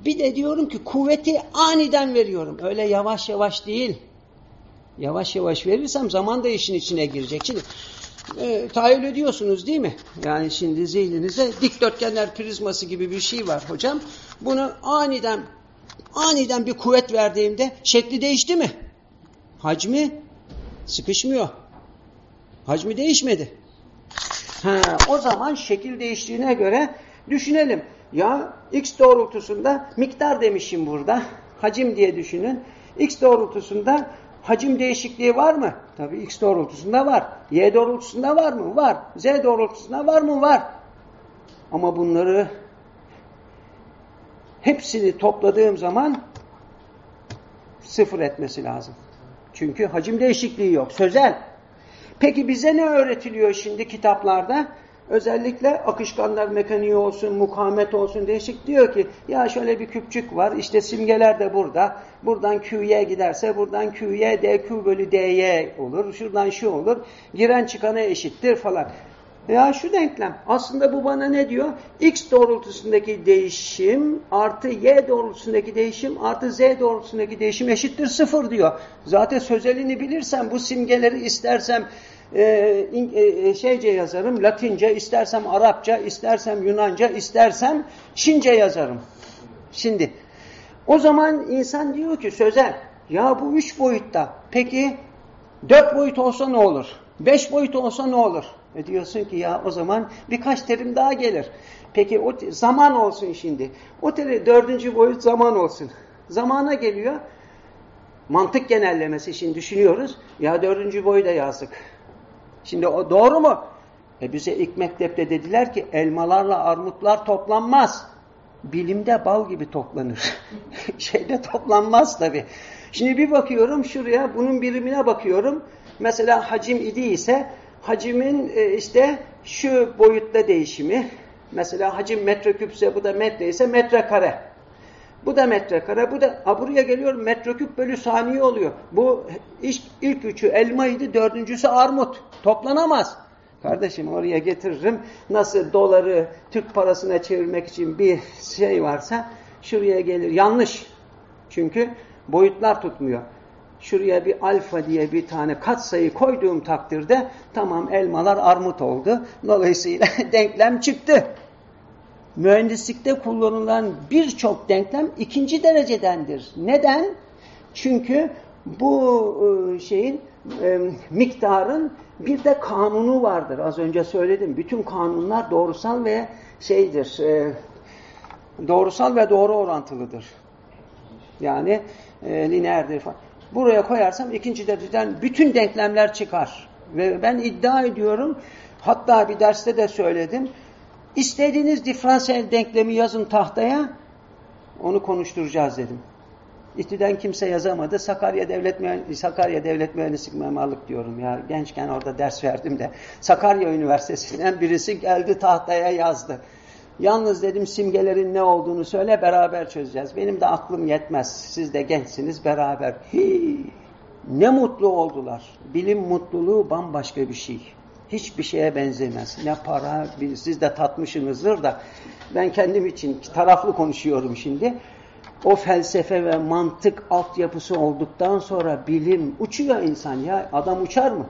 Bir de diyorum ki kuvveti aniden veriyorum. Öyle yavaş yavaş değil. Yavaş yavaş verirsem zaman da işin içine girecek. Şimdi e, tahayyül ediyorsunuz değil mi? Yani şimdi zihninize dikdörtgenler prizması gibi bir şey var hocam. Bunu aniden aniden bir kuvvet verdiğimde şekli değişti mi? Hacmi sıkışmıyor. Hacmi değişmedi. Ha, o zaman şekil değiştiğine göre düşünelim. Ya x doğrultusunda miktar demişim burada. Hacim diye düşünün. X doğrultusunda hacim değişikliği var mı? Tabii x doğrultusunda var. Y doğrultusunda var mı? Var. Z doğrultusunda var mı? Var. Ama bunları hepsini topladığım zaman sıfır etmesi lazım. Çünkü hacim değişikliği yok. Sözel. Peki bize ne öğretiliyor şimdi kitaplarda? Özellikle akışkanlar mekaniği olsun, mukavemet olsun değişik diyor ki ya şöyle bir küpçük var işte simgeler de burada. Buradan Q'ye giderse buradan Q'ye DQ bölü DY olur. Şuradan şu olur. Giren çıkana eşittir falan. Ya şu denklem aslında bu bana ne diyor? X doğrultusundaki değişim artı Y doğrultusundaki değişim artı Z doğrultusundaki değişim eşittir sıfır diyor. Zaten sözelini bilirsem bu simgeleri istersem e, e, şeyce yazarım, Latince, istersem Arapça, istersem Yunanca, istersem Çince yazarım. Şimdi o zaman insan diyor ki sözel ya bu üç boyutta peki dört boyut olsa ne olur? Beş boyut olsa ne olur? E diyorsun ki ya o zaman birkaç terim daha gelir. Peki o zaman olsun şimdi. O teri dördüncü boyut zaman olsun. Zamana geliyor. Mantık genellemesi için düşünüyoruz. Ya dördüncü boyu da yazdık. Şimdi o doğru mu? E bize ilk mektepte dediler ki elmalarla armutlar toplanmaz. Bilimde bal gibi toplanır. Şeyde toplanmaz tabi. Şimdi bir bakıyorum şuraya bunun birimine bakıyorum. Mesela hacim idi ise hacimin e, işte şu boyutta değişimi. Mesela hacim metreküpse bu da metre ise metrekare. Bu da metrekare. Bu da a, buraya geliyor metreküp bölü saniye oluyor. Bu ilk, ilk üçü elmaydı, dördüncüsü armut. Toplanamaz. Kardeşim oraya getiririm. Nasıl doları Türk parasına çevirmek için bir şey varsa şuraya gelir. Yanlış. Çünkü boyutlar tutmuyor. Şuraya bir alfa diye bir tane katsayı koyduğum takdirde tamam elmalar armut oldu. Dolayısıyla denklem çıktı. Mühendislikte kullanılan birçok denklem ikinci derecedendir. Neden? Çünkü bu e, şeyin e, miktarın bir de kanunu vardır. Az önce söyledim. Bütün kanunlar doğrusal ve şeydir. E, doğrusal ve doğru orantılıdır. Yani lineerdir falan. Buraya koyarsam ikinci dereceden bütün denklemler çıkar. Ve ben iddia ediyorum, hatta bir derste de söyledim, istediğiniz diferansiyel denklemi yazın tahtaya, onu konuşturacağız dedim. İhtiden kimse yazamadı. Sakarya Devlet Sakarya Devlet Mühendislik Mimarlık diyorum ya. Gençken orada ders verdim de. Sakarya Üniversitesi'nden birisi geldi tahtaya yazdı. Yalnız dedim simgelerin ne olduğunu söyle beraber çözeceğiz. Benim de aklım yetmez. Siz de gençsiniz beraber. Hii, ne mutlu oldular. Bilim mutluluğu bambaşka bir şey. Hiçbir şeye benzemez. Ne para, siz de tatmışsınızdır da ben kendim için taraflı konuşuyorum şimdi. O felsefe ve mantık altyapısı olduktan sonra bilim uçuyor insan ya. Adam uçar mı?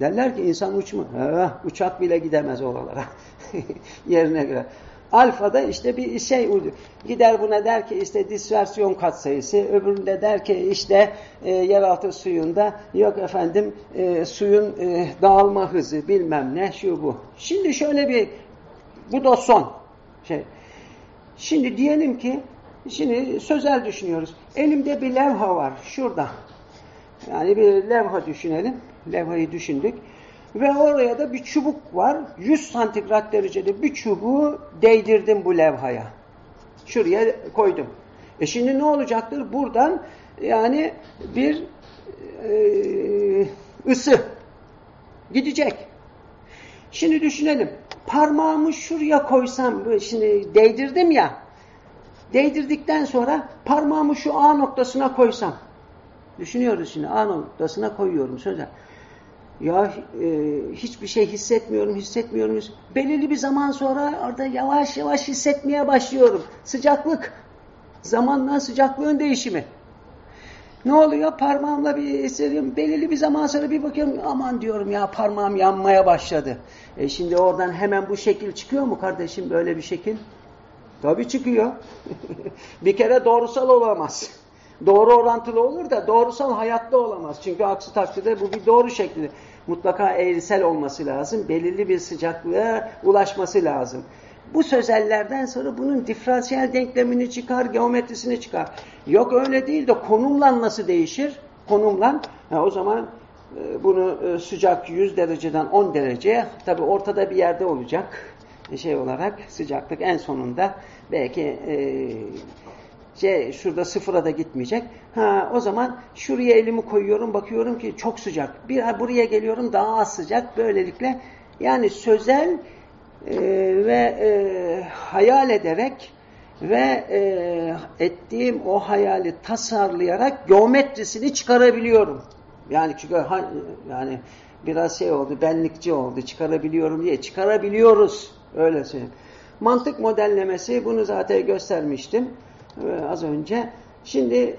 Derler ki insan uçma. Ha, uçak bile gidemez oralara. Yerine göre. Alfa'da işte bir şey uydu. Gider buna der ki işte dispersiyon katsayısı, öbüründe der ki işte e, yeraltı suyunda yok efendim e, suyun e, dağılma hızı bilmem ne şu bu. Şimdi şöyle bir bu da son şey. Şimdi diyelim ki şimdi sözel düşünüyoruz. Elimde bir levha var şurada. Yani bir levha düşünelim. Levhayı düşündük. Ve oraya da bir çubuk var. 100 santigrat derecede bir çubuğu değdirdim bu levhaya. Şuraya koydum. E şimdi ne olacaktır? Buradan yani bir e, ısı gidecek. Şimdi düşünelim. Parmağımı şuraya koysam, şimdi değdirdim ya, değdirdikten sonra parmağımı şu A noktasına koysam, düşünüyoruz şimdi A noktasına koyuyorum sözel ya e, hiçbir şey hissetmiyorum, hissetmiyorum. Belirli bir zaman sonra orada yavaş yavaş hissetmeye başlıyorum. Sıcaklık, zamanla sıcaklığın değişimi. Ne oluyor? Parmağımla bir hissediyorum. Belirli bir zaman sonra bir bakıyorum aman diyorum ya parmağım yanmaya başladı. E şimdi oradan hemen bu şekil çıkıyor mu kardeşim böyle bir şekil? Tabii çıkıyor. bir kere doğrusal olamaz. Doğru orantılı olur da doğrusal hayatta olamaz. Çünkü aksi takdirde bu bir doğru şekli. Mutlaka eğrisel olması lazım. Belirli bir sıcaklığa ulaşması lazım. Bu sözellerden sonra bunun diferansiyel denklemini çıkar, geometrisini çıkar. Yok öyle değil de konumla nasıl değişir? Konumla. Ha, o zaman e, bunu e, sıcak 100 dereceden 10 dereceye tabi ortada bir yerde olacak şey olarak sıcaklık en sonunda Belki e, şey şurada sıfıra da gitmeyecek. Ha o zaman şuraya elimi koyuyorum bakıyorum ki çok sıcak. Bir buraya geliyorum daha az sıcak. Böylelikle yani sözel e, ve e, hayal ederek ve e, ettiğim o hayali tasarlayarak geometrisini çıkarabiliyorum. Yani çünkü yani biraz şey oldu, benlikçi oldu, çıkarabiliyorum diye çıkarabiliyoruz. Öyle söyleyeyim. Mantık modellemesi bunu zaten göstermiştim az önce. Şimdi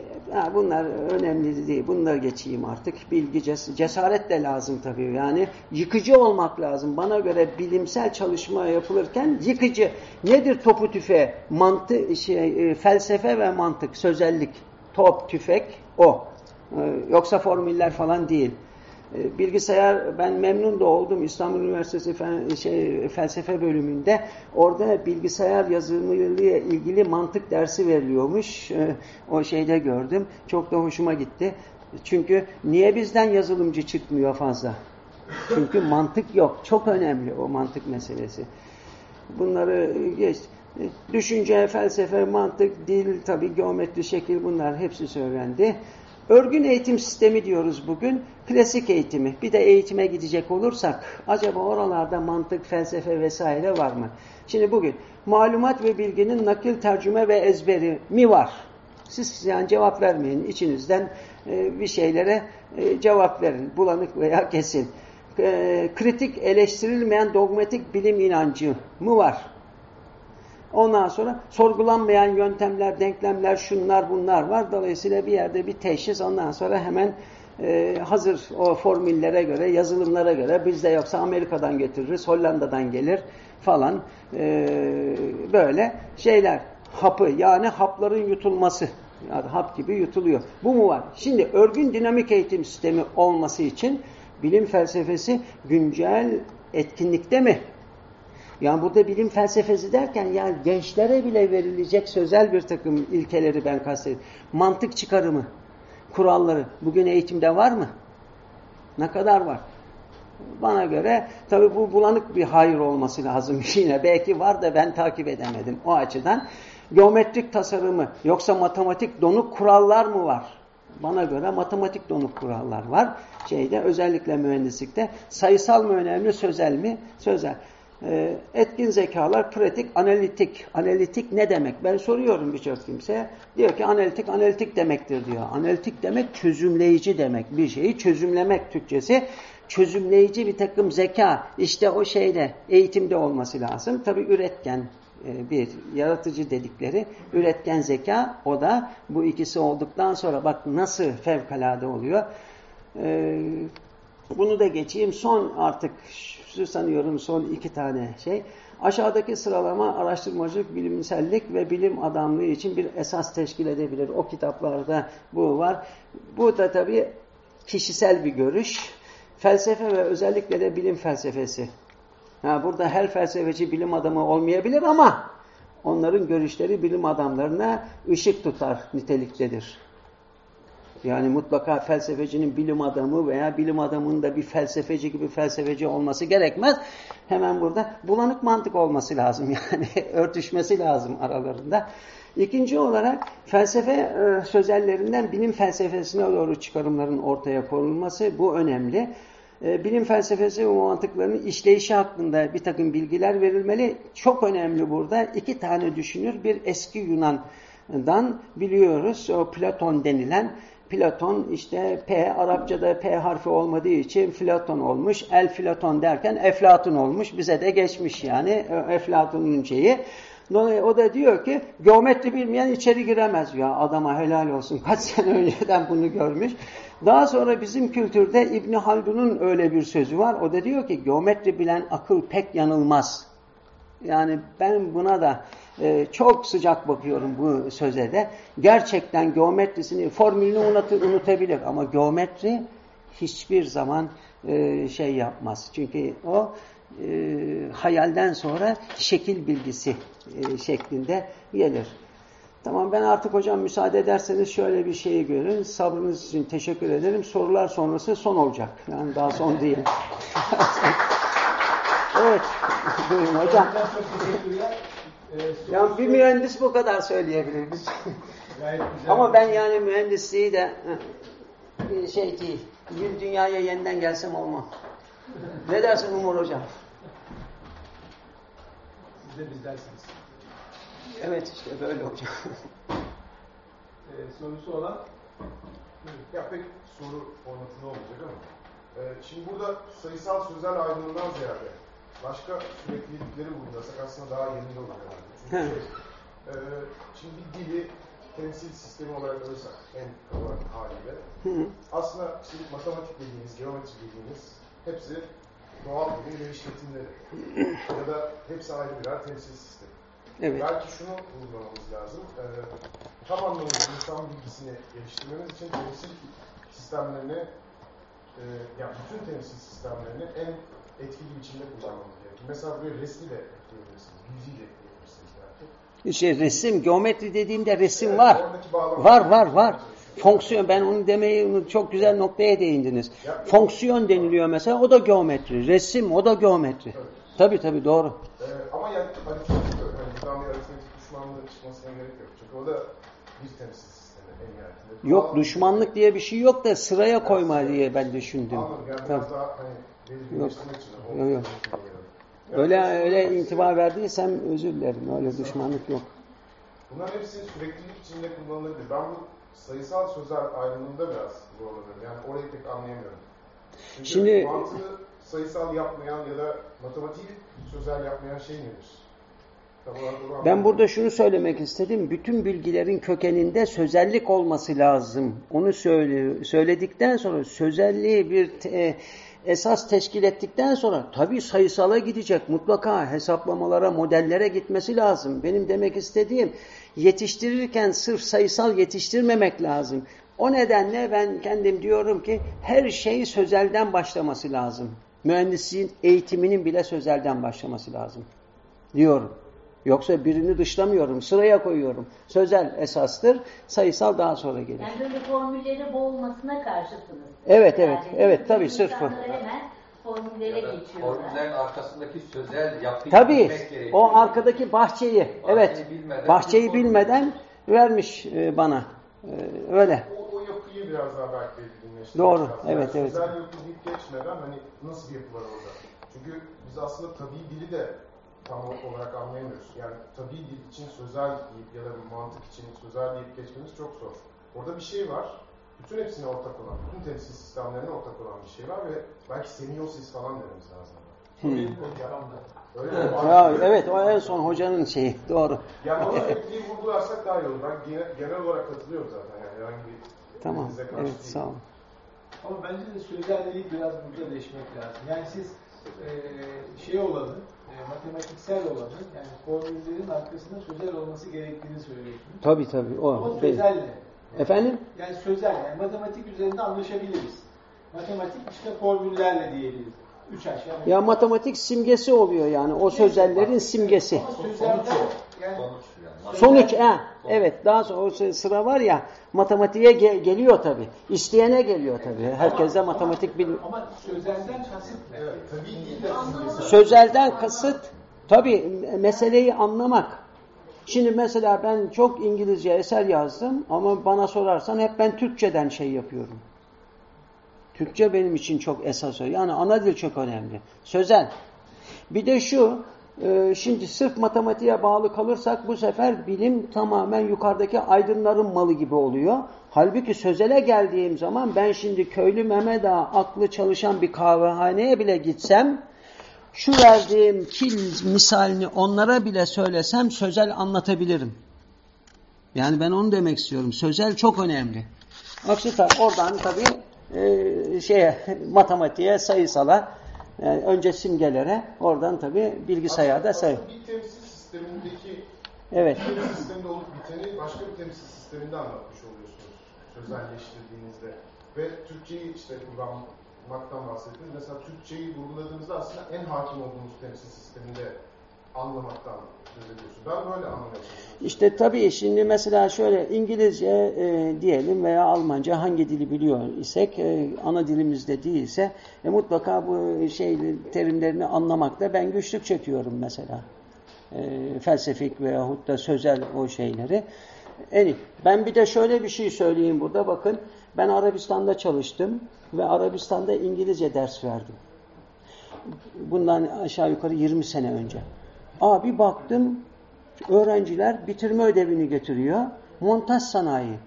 bunlar önemli değil. Bunları geçeyim artık. Bilgi, ces cesaret de lazım tabii. Yani yıkıcı olmak lazım. Bana göre bilimsel çalışma yapılırken yıkıcı. Nedir topu tüfe? Mantı, şey, e, felsefe ve mantık, sözellik. Top, tüfek o. E, yoksa formüller falan değil. E, bilgisayar ben memnun da oldum İstanbul Üniversitesi şey, felsefe bölümünde. Orada bilgisayar yazılımıyla ilgili mantık dersi veriliyormuş. E, o şeyde gördüm. Çok da hoşuma gitti. Çünkü niye bizden yazılımcı çıkmıyor fazla? Çünkü mantık yok. Çok önemli o mantık meselesi. Bunları geç. Düşünce, felsefe, mantık, dil, tabi geometri, şekil bunlar hepsi söylendi. Örgün eğitim sistemi diyoruz bugün. Klasik eğitimi. Bir de eğitime gidecek olursak acaba oralarda mantık, felsefe vesaire var mı? Şimdi bugün malumat ve bilginin nakil, tercüme ve ezberi mi var? Siz yani cevap vermeyin. içinizden e, bir şeylere e, cevap verin. Bulanık veya kesin. E, kritik, eleştirilmeyen dogmatik bilim inancı mı var? Ondan sonra sorgulanmayan yöntemler, denklemler, şunlar bunlar var. Dolayısıyla bir yerde bir teşhis ondan sonra hemen e, hazır o formüllere göre, yazılımlara göre bizde yoksa Amerika'dan getiririz, Hollanda'dan gelir falan e, böyle şeyler. Hapı yani hapların yutulması. Yani hap gibi yutuluyor. Bu mu var? Şimdi örgün dinamik eğitim sistemi olması için bilim felsefesi güncel etkinlikte mi? Yani burada bilim felsefesi derken yani gençlere bile verilecek sözel bir takım ilkeleri ben kastediyorum. Mantık çıkarımı, kuralları bugün eğitimde var mı? Ne kadar var? Bana göre tabi bu bulanık bir hayır olması lazım yine. Belki var da ben takip edemedim o açıdan. Geometrik tasarımı yoksa matematik donuk kurallar mı var? Bana göre matematik donuk kurallar var. Şeyde özellikle mühendislikte sayısal mı önemli sözel mi? Sözel. Ee, etkin zekalar pratik, analitik. Analitik ne demek? Ben soruyorum birçok kimseye. Diyor ki analitik, analitik demektir diyor. Analitik demek çözümleyici demek. Bir şeyi çözümlemek Türkçesi. Çözümleyici bir takım zeka. İşte o şeyde eğitimde olması lazım. Tabi üretken e, bir yaratıcı dedikleri üretken zeka o da bu ikisi olduktan sonra bak nasıl fevkalade oluyor. Ee, bunu da geçeyim. Son artık sanıyorum son iki tane şey. Aşağıdaki sıralama araştırmacılık, bilimsellik ve bilim adamlığı için bir esas teşkil edebilir. O kitaplarda bu var. Bu da tabii kişisel bir görüş. Felsefe ve özellikle de bilim felsefesi. Ha, burada her felsefeci bilim adamı olmayabilir ama onların görüşleri bilim adamlarına ışık tutar niteliktedir. Yani mutlaka felsefecinin bilim adamı veya bilim adamının da bir felsefeci gibi felsefeci olması gerekmez. Hemen burada bulanık mantık olması lazım yani örtüşmesi lazım aralarında. İkinci olarak felsefe e, sözellerinden bilim felsefesine doğru çıkarımların ortaya konulması bu önemli. E, bilim felsefesi ve mantıklarının işleyişi hakkında bir takım bilgiler verilmeli. Çok önemli burada. iki tane düşünür bir eski Yunan'dan biliyoruz. O Platon denilen Platon işte P Arapçada P harfi olmadığı için Platon olmuş. El Platon derken Eflatun olmuş. Bize de geçmiş yani Eflatun'un şeyi. O da diyor ki geometri bilmeyen içeri giremez. Ya adama helal olsun. Kaç sene önceden bunu görmüş. Daha sonra bizim kültürde İbn Haldun'un öyle bir sözü var. O da diyor ki geometri bilen akıl pek yanılmaz. Yani ben buna da e, çok sıcak bakıyorum bu söze de. Gerçekten geometrisini, formülünü unut, unutabilir ama geometri hiçbir zaman e, şey yapmaz. Çünkü o e, hayalden sonra şekil bilgisi e, şeklinde gelir. Tamam ben artık hocam müsaade ederseniz şöyle bir şeyi görün. Sabrınız için teşekkür ederim. Sorular sonrası son olacak. Yani daha son değil. evet. Buyurun hocam. E, Yani bir mühendis bu kadar söyleyebilir. Biz- Gayet güzel. Ama ben yani mühendisliği de e, şey değil. Bir dünyaya yeniden gelsem olmam. Ne dersin Umur Hocam? Siz de bizdersiniz. Evet işte böyle hocam. E, sorusu olan Ya pek soru formatında olmayacak ama. e, şimdi burada sayısal sözel ayrımından ziyade başka süreklilikleri vurgulasak aslında daha yeni olur herhalde. Çünkü şey, e, şimdi bir dili temsil sistemi olarak alırsak en kaba haliyle aslında şimdi matematik dediğimiz, geometri dediğimiz hepsi doğal bilim ve işletimleri. ya da hepsi ayrı birer temsil sistemi. Evet. Belki şunu vurgulamamız lazım. Ee, tam anlamıyla insan bilgisini geliştirmemiz için temsil sistemlerini, e, yani bütün temsil sistemlerini en etkili biçimde kullanmamız gerekiyor. Mesela buraya resmi de ekleyebilirsiniz, yüzüyle ekleyebilirsiniz belki. İşte resim, geometri dediğimde resim Evet, var. Var var var. Fonksiyon ben onu demeyi çok güzel noktaya değindiniz. Fonksiyon deniliyor mesela o da geometri. Resim o da geometri. Tabii tabii doğru. Ee, ama yani aritmetik yok. Yani bir aritmetik düşmanlığı çıkmasına gerek yok. Çünkü o da bir temsil sistemi en nihayetinde. Yok düşmanlık diye bir şey yok da sıraya koyma diye ben düşündüm. Anladım. Yani biraz daha hani Yok, yok. Yani Öyle öyle intiba verdiysem özür dilerim. Öyle düşmanlık yok. Bunların hepsi süreklilik içinde kullanılabilir. Ben bu sayısal sözel ayrımında biraz zorlanıyorum. Yani orayı pek anlayamıyorum. Çünkü Şimdi- mantığı sayısal yapmayan ya da matematik sözel yapmayan şey nedir? Ben burada şunu söylemek istedim. Bütün bilgilerin kökeninde sözellik olması lazım. Onu söyle, söyledikten sonra sözelliği bir e, esas teşkil ettikten sonra tabii sayısala gidecek. Mutlaka hesaplamalara, modellere gitmesi lazım. Benim demek istediğim yetiştirirken sırf sayısal yetiştirmemek lazım. O nedenle ben kendim diyorum ki her şey sözelden başlaması lazım. Mühendisliğin eğitiminin bile sözelden başlaması lazım diyorum. Yoksa birini dışlamıyorum, sıraya koyuyorum. Sözel esastır, sayısal daha sonra gelir. Yani böyle formülleri boğulmasına karşısınız. Evet, evet, Yani evet, tabii, sırf hemen formüllere geçiyorlar. Formüllerin arkasındaki sözel yapıyı Tabii, bilmek gerekiyor. o arkadaki bahçeyi, evet, bilmeden bahçeyi bilmeden vermiş e, bana. E, Öyle. O, o yapıyı biraz daha belki belirginleştirmek Doğru, lazım. evet, yani evet. Sözel yapı deyip geçmeden hani nasıl bir yapı var orada? Çünkü biz aslında tabii dili de tam olarak anlayamıyoruz. Yani tabii dil için sözel deyip ya da mantık için sözel deyip geçmemiz çok zor. Orada bir şey var. Bütün hepsine ortak olan, bütün temsil sistemlerine ortak olan bir şey var ve belki semiosis falan dememiz lazım. Öyle mi? Ya, evet, o en son hocanın şeyi, doğru. Yani o sürekli vurgularsak daha iyi olur. Ben genel, genel olarak katılıyorum zaten. Yani herhangi bir Tamam, evet, değil. sağ olun. Ama bence de sözelliği biraz burada değişmek lazım. Yani siz e, şey olanı, e, matematiksel olanı, yani formüllerin arkasında sözel olması gerektiğini söylüyorsunuz. Tabii tabii, o. Ama benim. sözel ne? Efendim? Yani sözel, yani matematik üzerinde anlaşabiliriz. Matematik işte formüllerle diyebiliriz. Üç aşağı. Ya matematik simgesi oluyor yani, o sözellerin simgesi. Ama sözelden yani Sonuç ha, evet, daha sonra o sıra var ya, matematiğe ge- geliyor tabii. İsteyene geliyor tabii. Herkese matematik bil ama sözelden kasıt? Evet, tabii değil de. Sözelden kasıt tabii meseleyi anlamak. Şimdi mesela ben çok İngilizce eser yazdım ama bana sorarsan hep ben Türkçeden şey yapıyorum. Türkçe benim için çok esas. Yani ana dil çok önemli. Sözel. Bir de şu, e, şimdi sırf matematiğe bağlı kalırsak bu sefer bilim tamamen yukarıdaki aydınların malı gibi oluyor. Halbuki sözele geldiğim zaman ben şimdi köylü Mehmet Ağa aklı çalışan bir kahvehaneye bile gitsem şu verdiğim kil misalini onlara bile söylesem sözel anlatabilirim. Yani ben onu demek istiyorum. Sözel çok önemli. Aksi oradan tabii e, şeye matematiğe, sayısala, yani önce simgelere, oradan tabii bilgisayarda say. Bir temsil sistemindeki Evet. bir temsil sisteminde olup biteni başka bir temsil sisteminde anlatmış oluyorsunuz. Sözelleştirdiğinizde. Ve Türkçeyi işte kullanmaktan bahsettiniz. Mesela Türkçeyi vurguladığınızda aslında en hakim olduğunuz temsil sisteminde anlamaktan söz ediyorsunuz. Ben böyle anlamaya. İşte tabii şimdi mesela şöyle İngilizce e, diyelim veya Almanca hangi dili biliyor isek e, ana dilimizde değilse e, mutlaka bu şey terimlerini anlamakta ben güçlük çekiyorum mesela. e, felsefik veyahut da sözel o şeyleri. İyi. Ben bir de şöyle bir şey söyleyeyim burada bakın. Ben Arabistan'da çalıştım ve Arabistan'da İngilizce ders verdim. Bundan aşağı yukarı 20 sene önce. Abi baktım öğrenciler bitirme ödevini getiriyor. Montaj sanayi.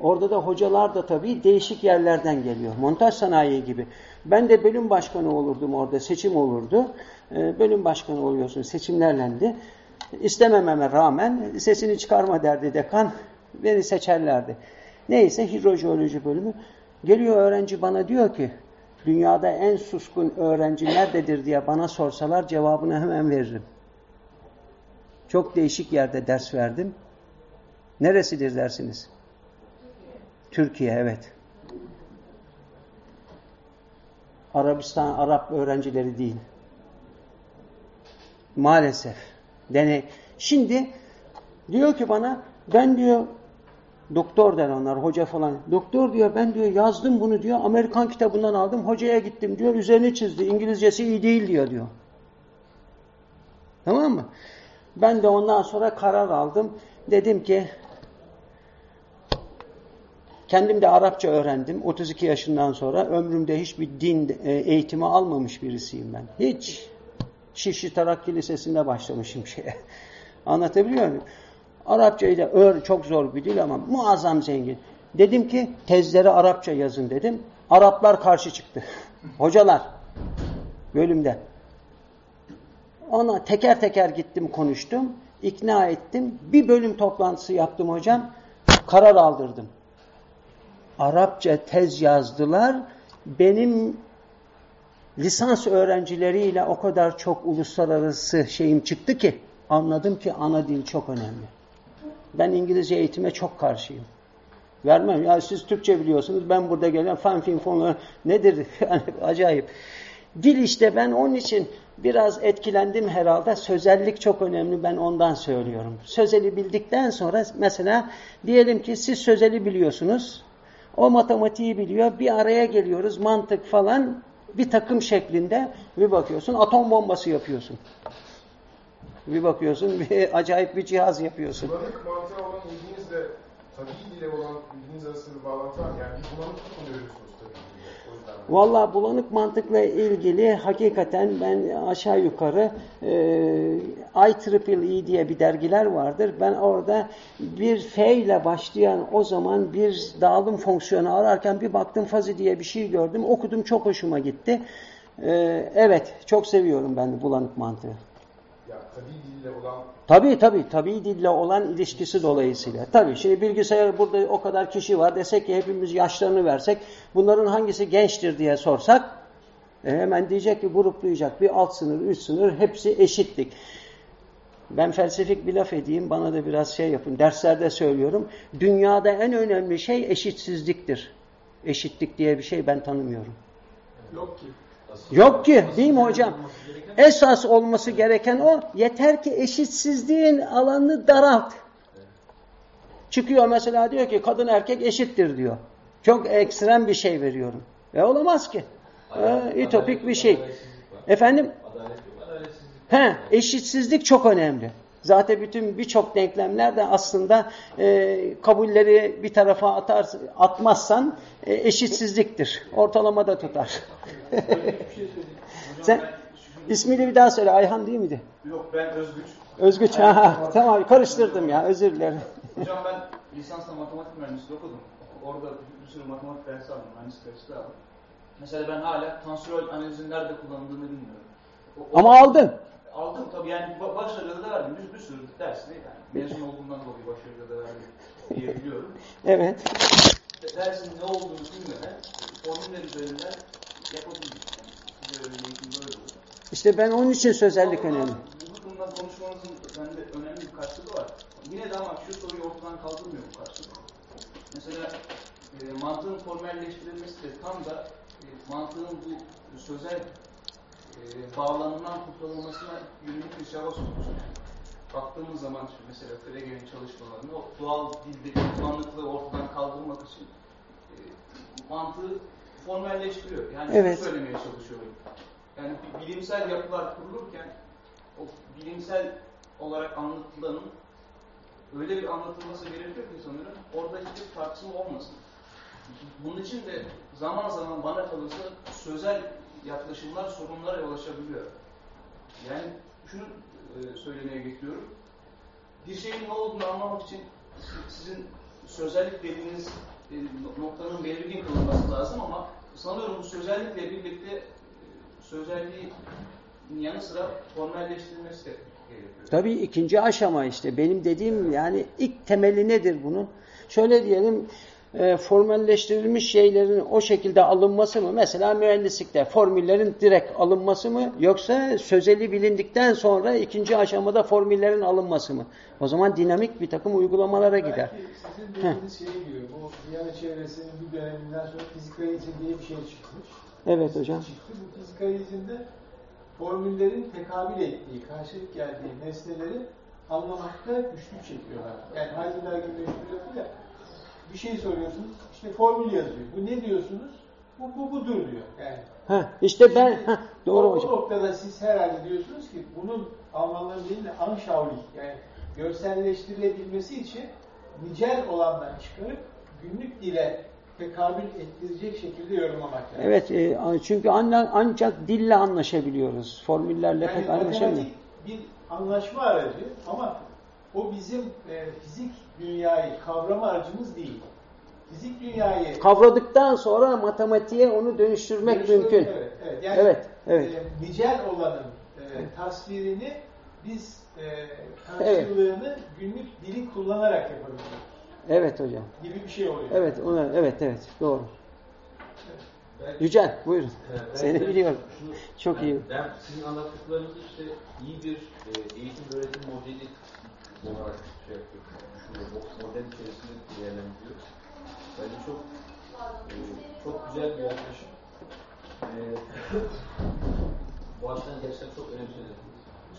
Orada da hocalar da tabii değişik yerlerden geliyor. Montaj sanayi gibi. Ben de bölüm başkanı olurdum orada. Seçim olurdu. Ee, bölüm başkanı oluyorsun. Seçimlerlendi. İstemememe rağmen sesini çıkarma derdi dekan. Beni seçerlerdi. Neyse hidrojeoloji bölümü. Geliyor öğrenci bana diyor ki dünyada en suskun öğrenci nerededir diye bana sorsalar cevabını hemen veririm. Çok değişik yerde ders verdim. Neresidir dersiniz? Türkiye evet. Arabistan Arap öğrencileri değil. Maalesef. Dene. Şimdi diyor ki bana ben diyor doktor der onlar hoca falan. Doktor diyor ben diyor yazdım bunu diyor Amerikan kitabından aldım hocaya gittim diyor üzerine çizdi İngilizcesi iyi değil diyor diyor. Tamam mı? Ben de ondan sonra karar aldım. Dedim ki kendim de Arapça öğrendim. 32 yaşından sonra ömrümde hiçbir din e, eğitimi almamış birisiyim ben. Hiç. Şişli Tarakki Lisesi'nde başlamışım şeye. Anlatabiliyor muyum? Arapçayı da öğren, çok zor bir dil ama muazzam zengin. Dedim ki tezleri Arapça yazın dedim. Araplar karşı çıktı. Hocalar bölümde. Ona teker teker gittim konuştum. ikna ettim. Bir bölüm toplantısı yaptım hocam. Karar aldırdım. Arapça tez yazdılar. Benim lisans öğrencileriyle o kadar çok uluslararası şeyim çıktı ki anladım ki ana dil çok önemli. Ben İngilizce eğitime çok karşıyım. Vermem. Ya siz Türkçe biliyorsunuz. Ben burada gelen fan film fonu nedir? Acayip. Dil işte ben onun için biraz etkilendim herhalde. Sözellik çok önemli. Ben ondan söylüyorum. Sözeli bildikten sonra mesela diyelim ki siz sözeli biliyorsunuz. O matematiği biliyor. Bir araya geliyoruz. Mantık falan bir takım şeklinde bir bakıyorsun atom bombası yapıyorsun. Bir bakıyorsun bir acayip bir cihaz yapıyorsun. Bulanık mantığa olan ilginizle tabii dile olan ilginiz arasında bir bağlantı var. Yani bir mı görüyorsunuz tabii dile? O yüzden mi? Valla bulanık mantıkla ilgili hakikaten ben aşağı yukarı e, IEEE diye bir dergiler vardır. Ben orada bir F ile başlayan o zaman bir dağılım fonksiyonu ararken bir baktım fazi diye bir şey gördüm. Okudum çok hoşuma gitti. E, evet çok seviyorum ben bulanık mantığı. Ya tabii dille olan Tabii tabii tabii dille olan ilişkisi dolayısıyla. Tabii şimdi bilgisayar burada o kadar kişi var desek ki hepimiz yaşlarını versek bunların hangisi gençtir diye sorsak e, hemen diyecek ki gruplayacak bir alt sınır üst sınır hepsi eşitlik. Ben felsefik bir laf edeyim bana da biraz şey yapın derslerde söylüyorum. Dünyada en önemli şey eşitsizliktir. Eşitlik diye bir şey ben tanımıyorum. Yok ki. Yok ki değil mi hocam? Esas olması gereken o. Yeter ki eşitsizliğin alanını daralt. Çıkıyor mesela diyor ki kadın erkek eşittir diyor. Çok ekstrem bir şey veriyorum. E olamaz ki. E, ütopik bir şey. Efendim? He, eşitsizlik çok önemli. Zaten bütün birçok denklemler de aslında e, kabulleri bir tarafa atar, atmazsan e, eşitsizliktir. Ortalama da tutar. Sen ismini bir daha söyle. Ayhan değil miydi? Yok ben Özgüç. Özgüç. Ha, tamam karıştırdım ya. Özür dilerim. Hocam ben lisansla matematik mühendisliği okudum. Orada bir sürü matematik dersi aldım, mühendislik dersi aldım. Mesela ben hala tansiyol analizin nerede kullanıldığını bilmiyorum. O- Ama aldın. Aldım tabii yani ba- başarıda da verdim. Bir, bir sürü dersini yani mezun olduğumdan dolayı başarıda da verdim diye biliyorum. Evet. De- Dersin ne olduğunu bilmeden formüller üzerinden yapabildim. İşte ben onun için sözellik önemli. Bu konuda konuşmanızın bende önemli bir karşılığı var. Yine de ama şu soruyu ortadan kaldırmıyor bu karşılık. Mesela e, mantığın formelleştirilmesi de tam da e, mantığın bu sözel e, bağlamından kurtarılmasına yönelik bir çaba sunmuş. Yani. Baktığımız zaman mesela Frege'nin çalışmalarını o doğal dildeki uzmanlıklığı ortadan kaldırmak için e, mantığı formelleştiriyor. Yani Evet. söylemeye çalışıyorum. Yani bi- bilimsel yapılar kurulurken o bilimsel olarak anlatılanın öyle bir anlatılması gerekiyor ki sanırım orada hiçbir tartışma olmasın. Bunun için de zaman zaman bana kalırsa sözel yaklaşımlar sorunlara yol açabiliyor. Yani şunu e, söylemeye getiriyorum. Bir şeyin ne olduğunu anlamak için sizin sözellik dediğiniz e, noktanın belirgin kılınması lazım ama sanıyorum bu sözellikle birlikte e, sözelliğin yanı sıra formalleştirilmesi de gerekiyor. Tabii ikinci aşama işte benim dediğim yani ilk temeli nedir bunun? Şöyle diyelim e, formalleştirilmiş şeylerin o şekilde alınması mı? Mesela mühendislikte formüllerin direkt alınması mı? Yoksa sözeli bilindikten sonra ikinci aşamada formüllerin alınması mı? O zaman dinamik bir takım uygulamalara gider. Belki sizin dediğiniz şeye giriyor. Bu Viyana çevresinin bir döneminden sonra fizikalizm diye bir şey çıkmış. Evet hocam. Çıktı. Bu fizikalizmde formüllerin tekabül ettiği, karşılık geldiği nesneleri anlamakta güçlük çekiyorlar. Yani Heisenberg'in meşhur lafı ya, bir şey soruyorsunuz, işte formül yazıyor. Bu ne diyorsunuz? Bu, bu budur diyor. Yani Ha, işte ben ha, doğru o, hocam. o noktada siz herhalde diyorsunuz ki bunun Almanların değil de anschaulich yani görselleştirilebilmesi için nicel olandan çıkarıp günlük dile tekabül ettirecek şekilde yorumlamak lazım. Evet e, çünkü anla- ancak dille anlaşabiliyoruz. Formüllerle Yani pek anlaşamıyoruz. bir anlaşma aracı ama o bizim e, fizik dünyayı kavrama aracımız değil. Fizik dünyayı Kavradıktan sonra matematiğe onu dönüştürmek mümkün. Evet, evet. Yani, Evet, evet. E, nicel olanın e, tasvirini biz e, karşılığını günlük dili kullanarak yapabiliyoruz. Evet hocam. Gibi bir şey oluyor. Evet, ona, evet, evet, doğru. Belki- Yücel, buyurun. Evet, belki Seni de biliyorum. şunu- Çok yani iyi. Ben sizin anlattıklarınızı işte iyi bir e, eğitim öğretim modeli olarak şey. Yani düşünüyorum. O model içerisinde değerlendiriyorum. Bence çok e, çok güzel bir yaklaşım. E, bu açıdan gerçekten çok önemsedim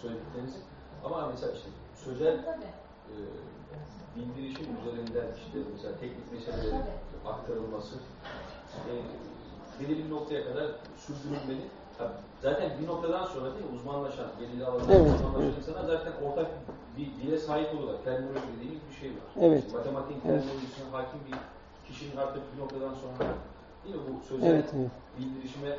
söylediklerinizi. Ama mesela işte sözel e, bildirişim üzerinden işte mesela teknik meselelerin aktarılması e, belirli bir noktaya kadar sürdürülmeli. Tabii zaten bir noktadan sonra değil mi uzmanlaşan, belirli alanlarda Evet, uzmanlaşan insanlar zaten ortak bir dile sahip oluyorlar. Terminoloji dediğimiz bir şey var. Evet. İşte matematiğin Evet. terminolojisine hakim bir kişinin artık bir noktadan sonra değil mi bu sözel Evet, evet. bildirişime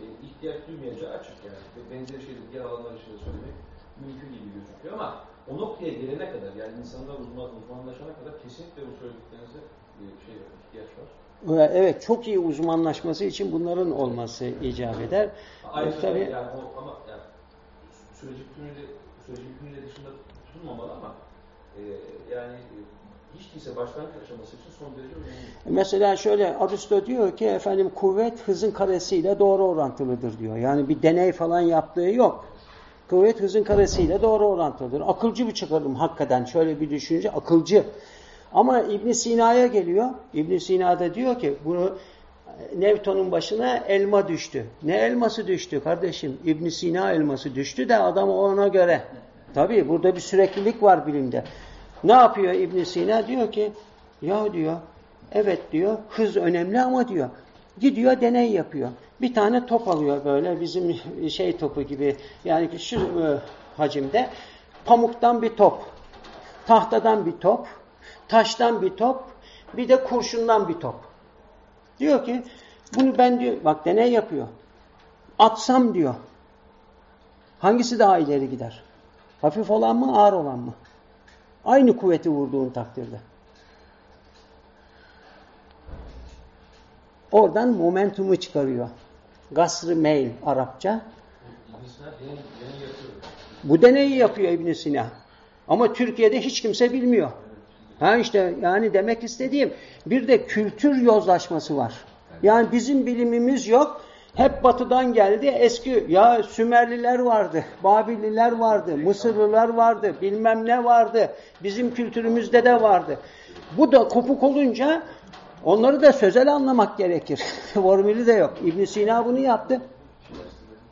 e, ihtiyaç duymayacağı açık yani. Ve Benzeri şeyleri diğer alanlar için de söylemek mümkün gibi gözüküyor ama o noktaya gelene kadar yani insanlar uzman, uzmanlaşana kadar kesinlikle bu söylediklerinize bir şey var, ihtiyaç var. Evet, çok iyi uzmanlaşması için bunların olması icap eder. Ayrıca Tabii. yani o ama yani süreci bütünüyle süreci bütünüyle dışında tutulmamalı ama e, yani e, hiç değilse başlangıç aşaması için son derece önemli. Mesela şöyle Aristo diyor ki efendim kuvvet hızın karesiyle doğru orantılıdır diyor. Yani bir deney falan yaptığı yok. Kuvvet hızın karesiyle doğru orantılıdır. Akılcı bir çıkarım hakikaten. Şöyle bir düşünce akılcı. Ama İbn Sina'ya geliyor. İbn Sina da diyor ki bunu Newton'un başına elma düştü. Ne elması düştü kardeşim? İbn Sina elması düştü de adam ona göre. Tabii burada bir süreklilik var bilimde. Ne yapıyor İbn Sina? Diyor ki ya diyor evet diyor hız önemli ama diyor gidiyor deney yapıyor. Bir tane top alıyor böyle bizim şey topu gibi yani şu e, hacimde pamuktan bir top, tahtadan bir top, taştan bir top, bir de kurşundan bir top. Diyor ki bunu ben diyor bak deney yapıyor. Atsam diyor. Hangisi daha ileri gider? Hafif olan mı, ağır olan mı? Aynı kuvveti vurduğun takdirde. Oradan momentumu çıkarıyor. Gasr-ı meyl Arapça. Bu deneyi yapıyor İbn Sina. Ama Türkiye'de hiç kimse bilmiyor. Ha işte yani demek istediğim bir de kültür yozlaşması var. Yani bizim bilimimiz yok. Hep batıdan geldi. Eski ya Sümerliler vardı, Babililer vardı, Mısırlılar vardı, bilmem ne vardı. Bizim kültürümüzde de vardı. Bu da kopuk olunca onları da sözel anlamak gerekir. Formülü de yok. İbn Sina bunu yaptı.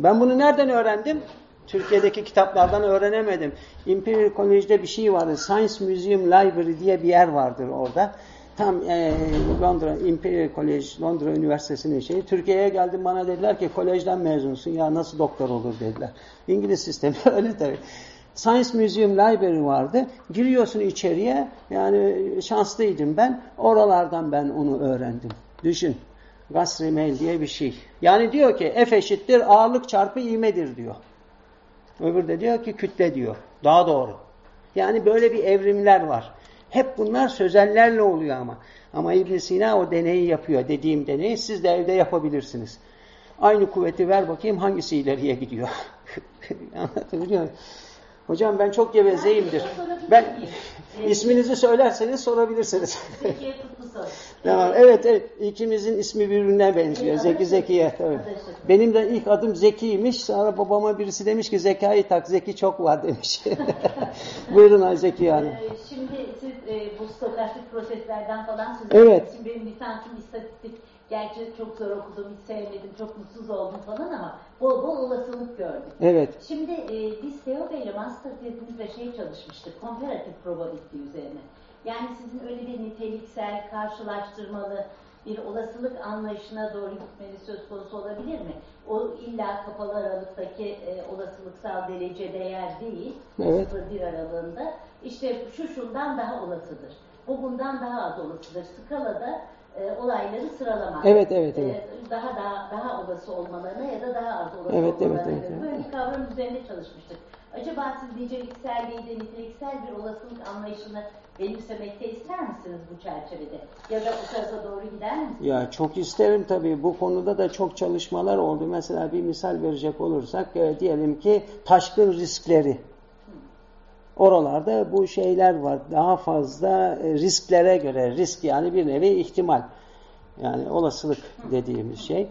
Ben bunu nereden öğrendim? Türkiye'deki kitaplardan öğrenemedim. Imperial College'de bir şey vardı. Science Museum Library diye bir yer vardır orada. Tam e, Londra, Imperial College, Londra Üniversitesi'nin şeyi. Türkiye'ye geldim bana dediler ki kolejden mezunsun ya nasıl doktor olur dediler. İngiliz sistemi öyle tabii. Science Museum Library vardı. Giriyorsun içeriye. Yani şanslıydım ben. Oralardan ben onu öğrendim. Düşün. Gas Remail diye bir şey. Yani diyor ki F eşittir ağırlık çarpı ivmedir diyor. Öbür de diyor ki kütle diyor. Daha doğru. Yani böyle bir evrimler var. Hep bunlar sözellerle oluyor ama. Ama ibn Sina o deneyi yapıyor. Dediğim deneyi siz de evde yapabilirsiniz. Aynı kuvveti ver bakayım hangisi ileriye gidiyor. Anlatabiliyor muyum? Hocam ben çok gevezeyimdir. Ben isminizi söylerseniz sorabilirsiniz. Zekiye Kutlusoy. Tamam. Evet, evet. İkimizin ismi birbirine benziyor. Zeki Zekiye. Tabii. Benim de ilk adım Zeki'ymiş. Sonra babama birisi demiş ki Zekayı tak. Zeki çok var demiş. Buyurun Zekiye Hanım. Ee, Şimdi stokastik proseslerden falan söz Evet. Şimdi benim lisansım istatistik. Gerçi çok zor okudum, hiç sevmedim, çok mutsuz oldum falan ama bol bol olasılık gördük. Evet. Şimdi e, biz Teo Bey'le master tezimizde şey çalışmıştık, comparative probability üzerine. Yani sizin öyle bir niteliksel, karşılaştırmalı bir olasılık anlayışına doğru gitmeniz söz konusu olabilir mi? O illa kapalı aralıktaki e, olasılıksal derece değer değil, Evet. 0-1 aralığında. İşte şu şundan daha olasıdır, bu bundan daha az olasıdır. Skalada e, olayları sıralamak. Evet, evet, evet. E, daha daha daha olası olmalarına ya da daha az olası Evet, evet, olmalarına evet, göre. evet. Böyle bir kavram üzerinde çalışmıştık. Acaba siz niceliksel değil de niteliksel bir olasılık anlayışını benimsemekte ister misiniz bu çerçevede? Ya da o tarafa doğru gider misiniz? Ya çok isterim tabii. Bu konuda da çok çalışmalar oldu. Mesela bir misal verecek olursak e, diyelim ki taşkın riskleri. Oralarda bu şeyler var. Daha fazla e, risklere göre risk yani bir nevi ihtimal. Yani olasılık dediğimiz şey.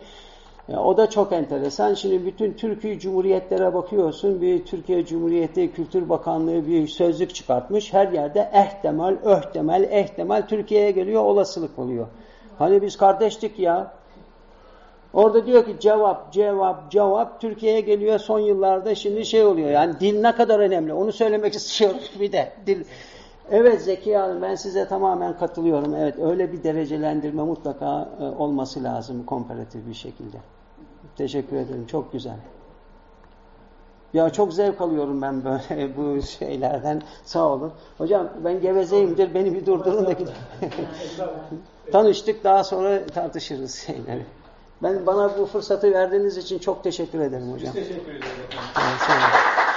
E, o da çok enteresan. Şimdi bütün Türkiye Cumhuriyetlere bakıyorsun. Bir Türkiye Cumhuriyeti Kültür Bakanlığı bir sözlük çıkartmış. Her yerde ehtemel, öhtemel, ehtemel Türkiye'ye geliyor olasılık oluyor. Hani biz kardeştik ya. Orada diyor ki cevap, cevap, cevap Türkiye'ye geliyor son yıllarda şimdi şey oluyor. Yani dil ne kadar önemli onu söylemek istiyorum bir de. Dil. Evet Zeki Hanım ben size tamamen katılıyorum. Evet öyle bir derecelendirme mutlaka e, olması lazım komparatif bir şekilde. Teşekkür ederim. Çok güzel. Ya çok zevk alıyorum ben böyle bu şeylerden. Sağ olun. Hocam ben gevezeyimdir. Beni bir durdurun da. Tanıştık daha sonra tartışırız şeyleri. Ben bana bu fırsatı verdiğiniz için çok teşekkür ederim hocam. Teşekkür ederim. Evet, sağ olun.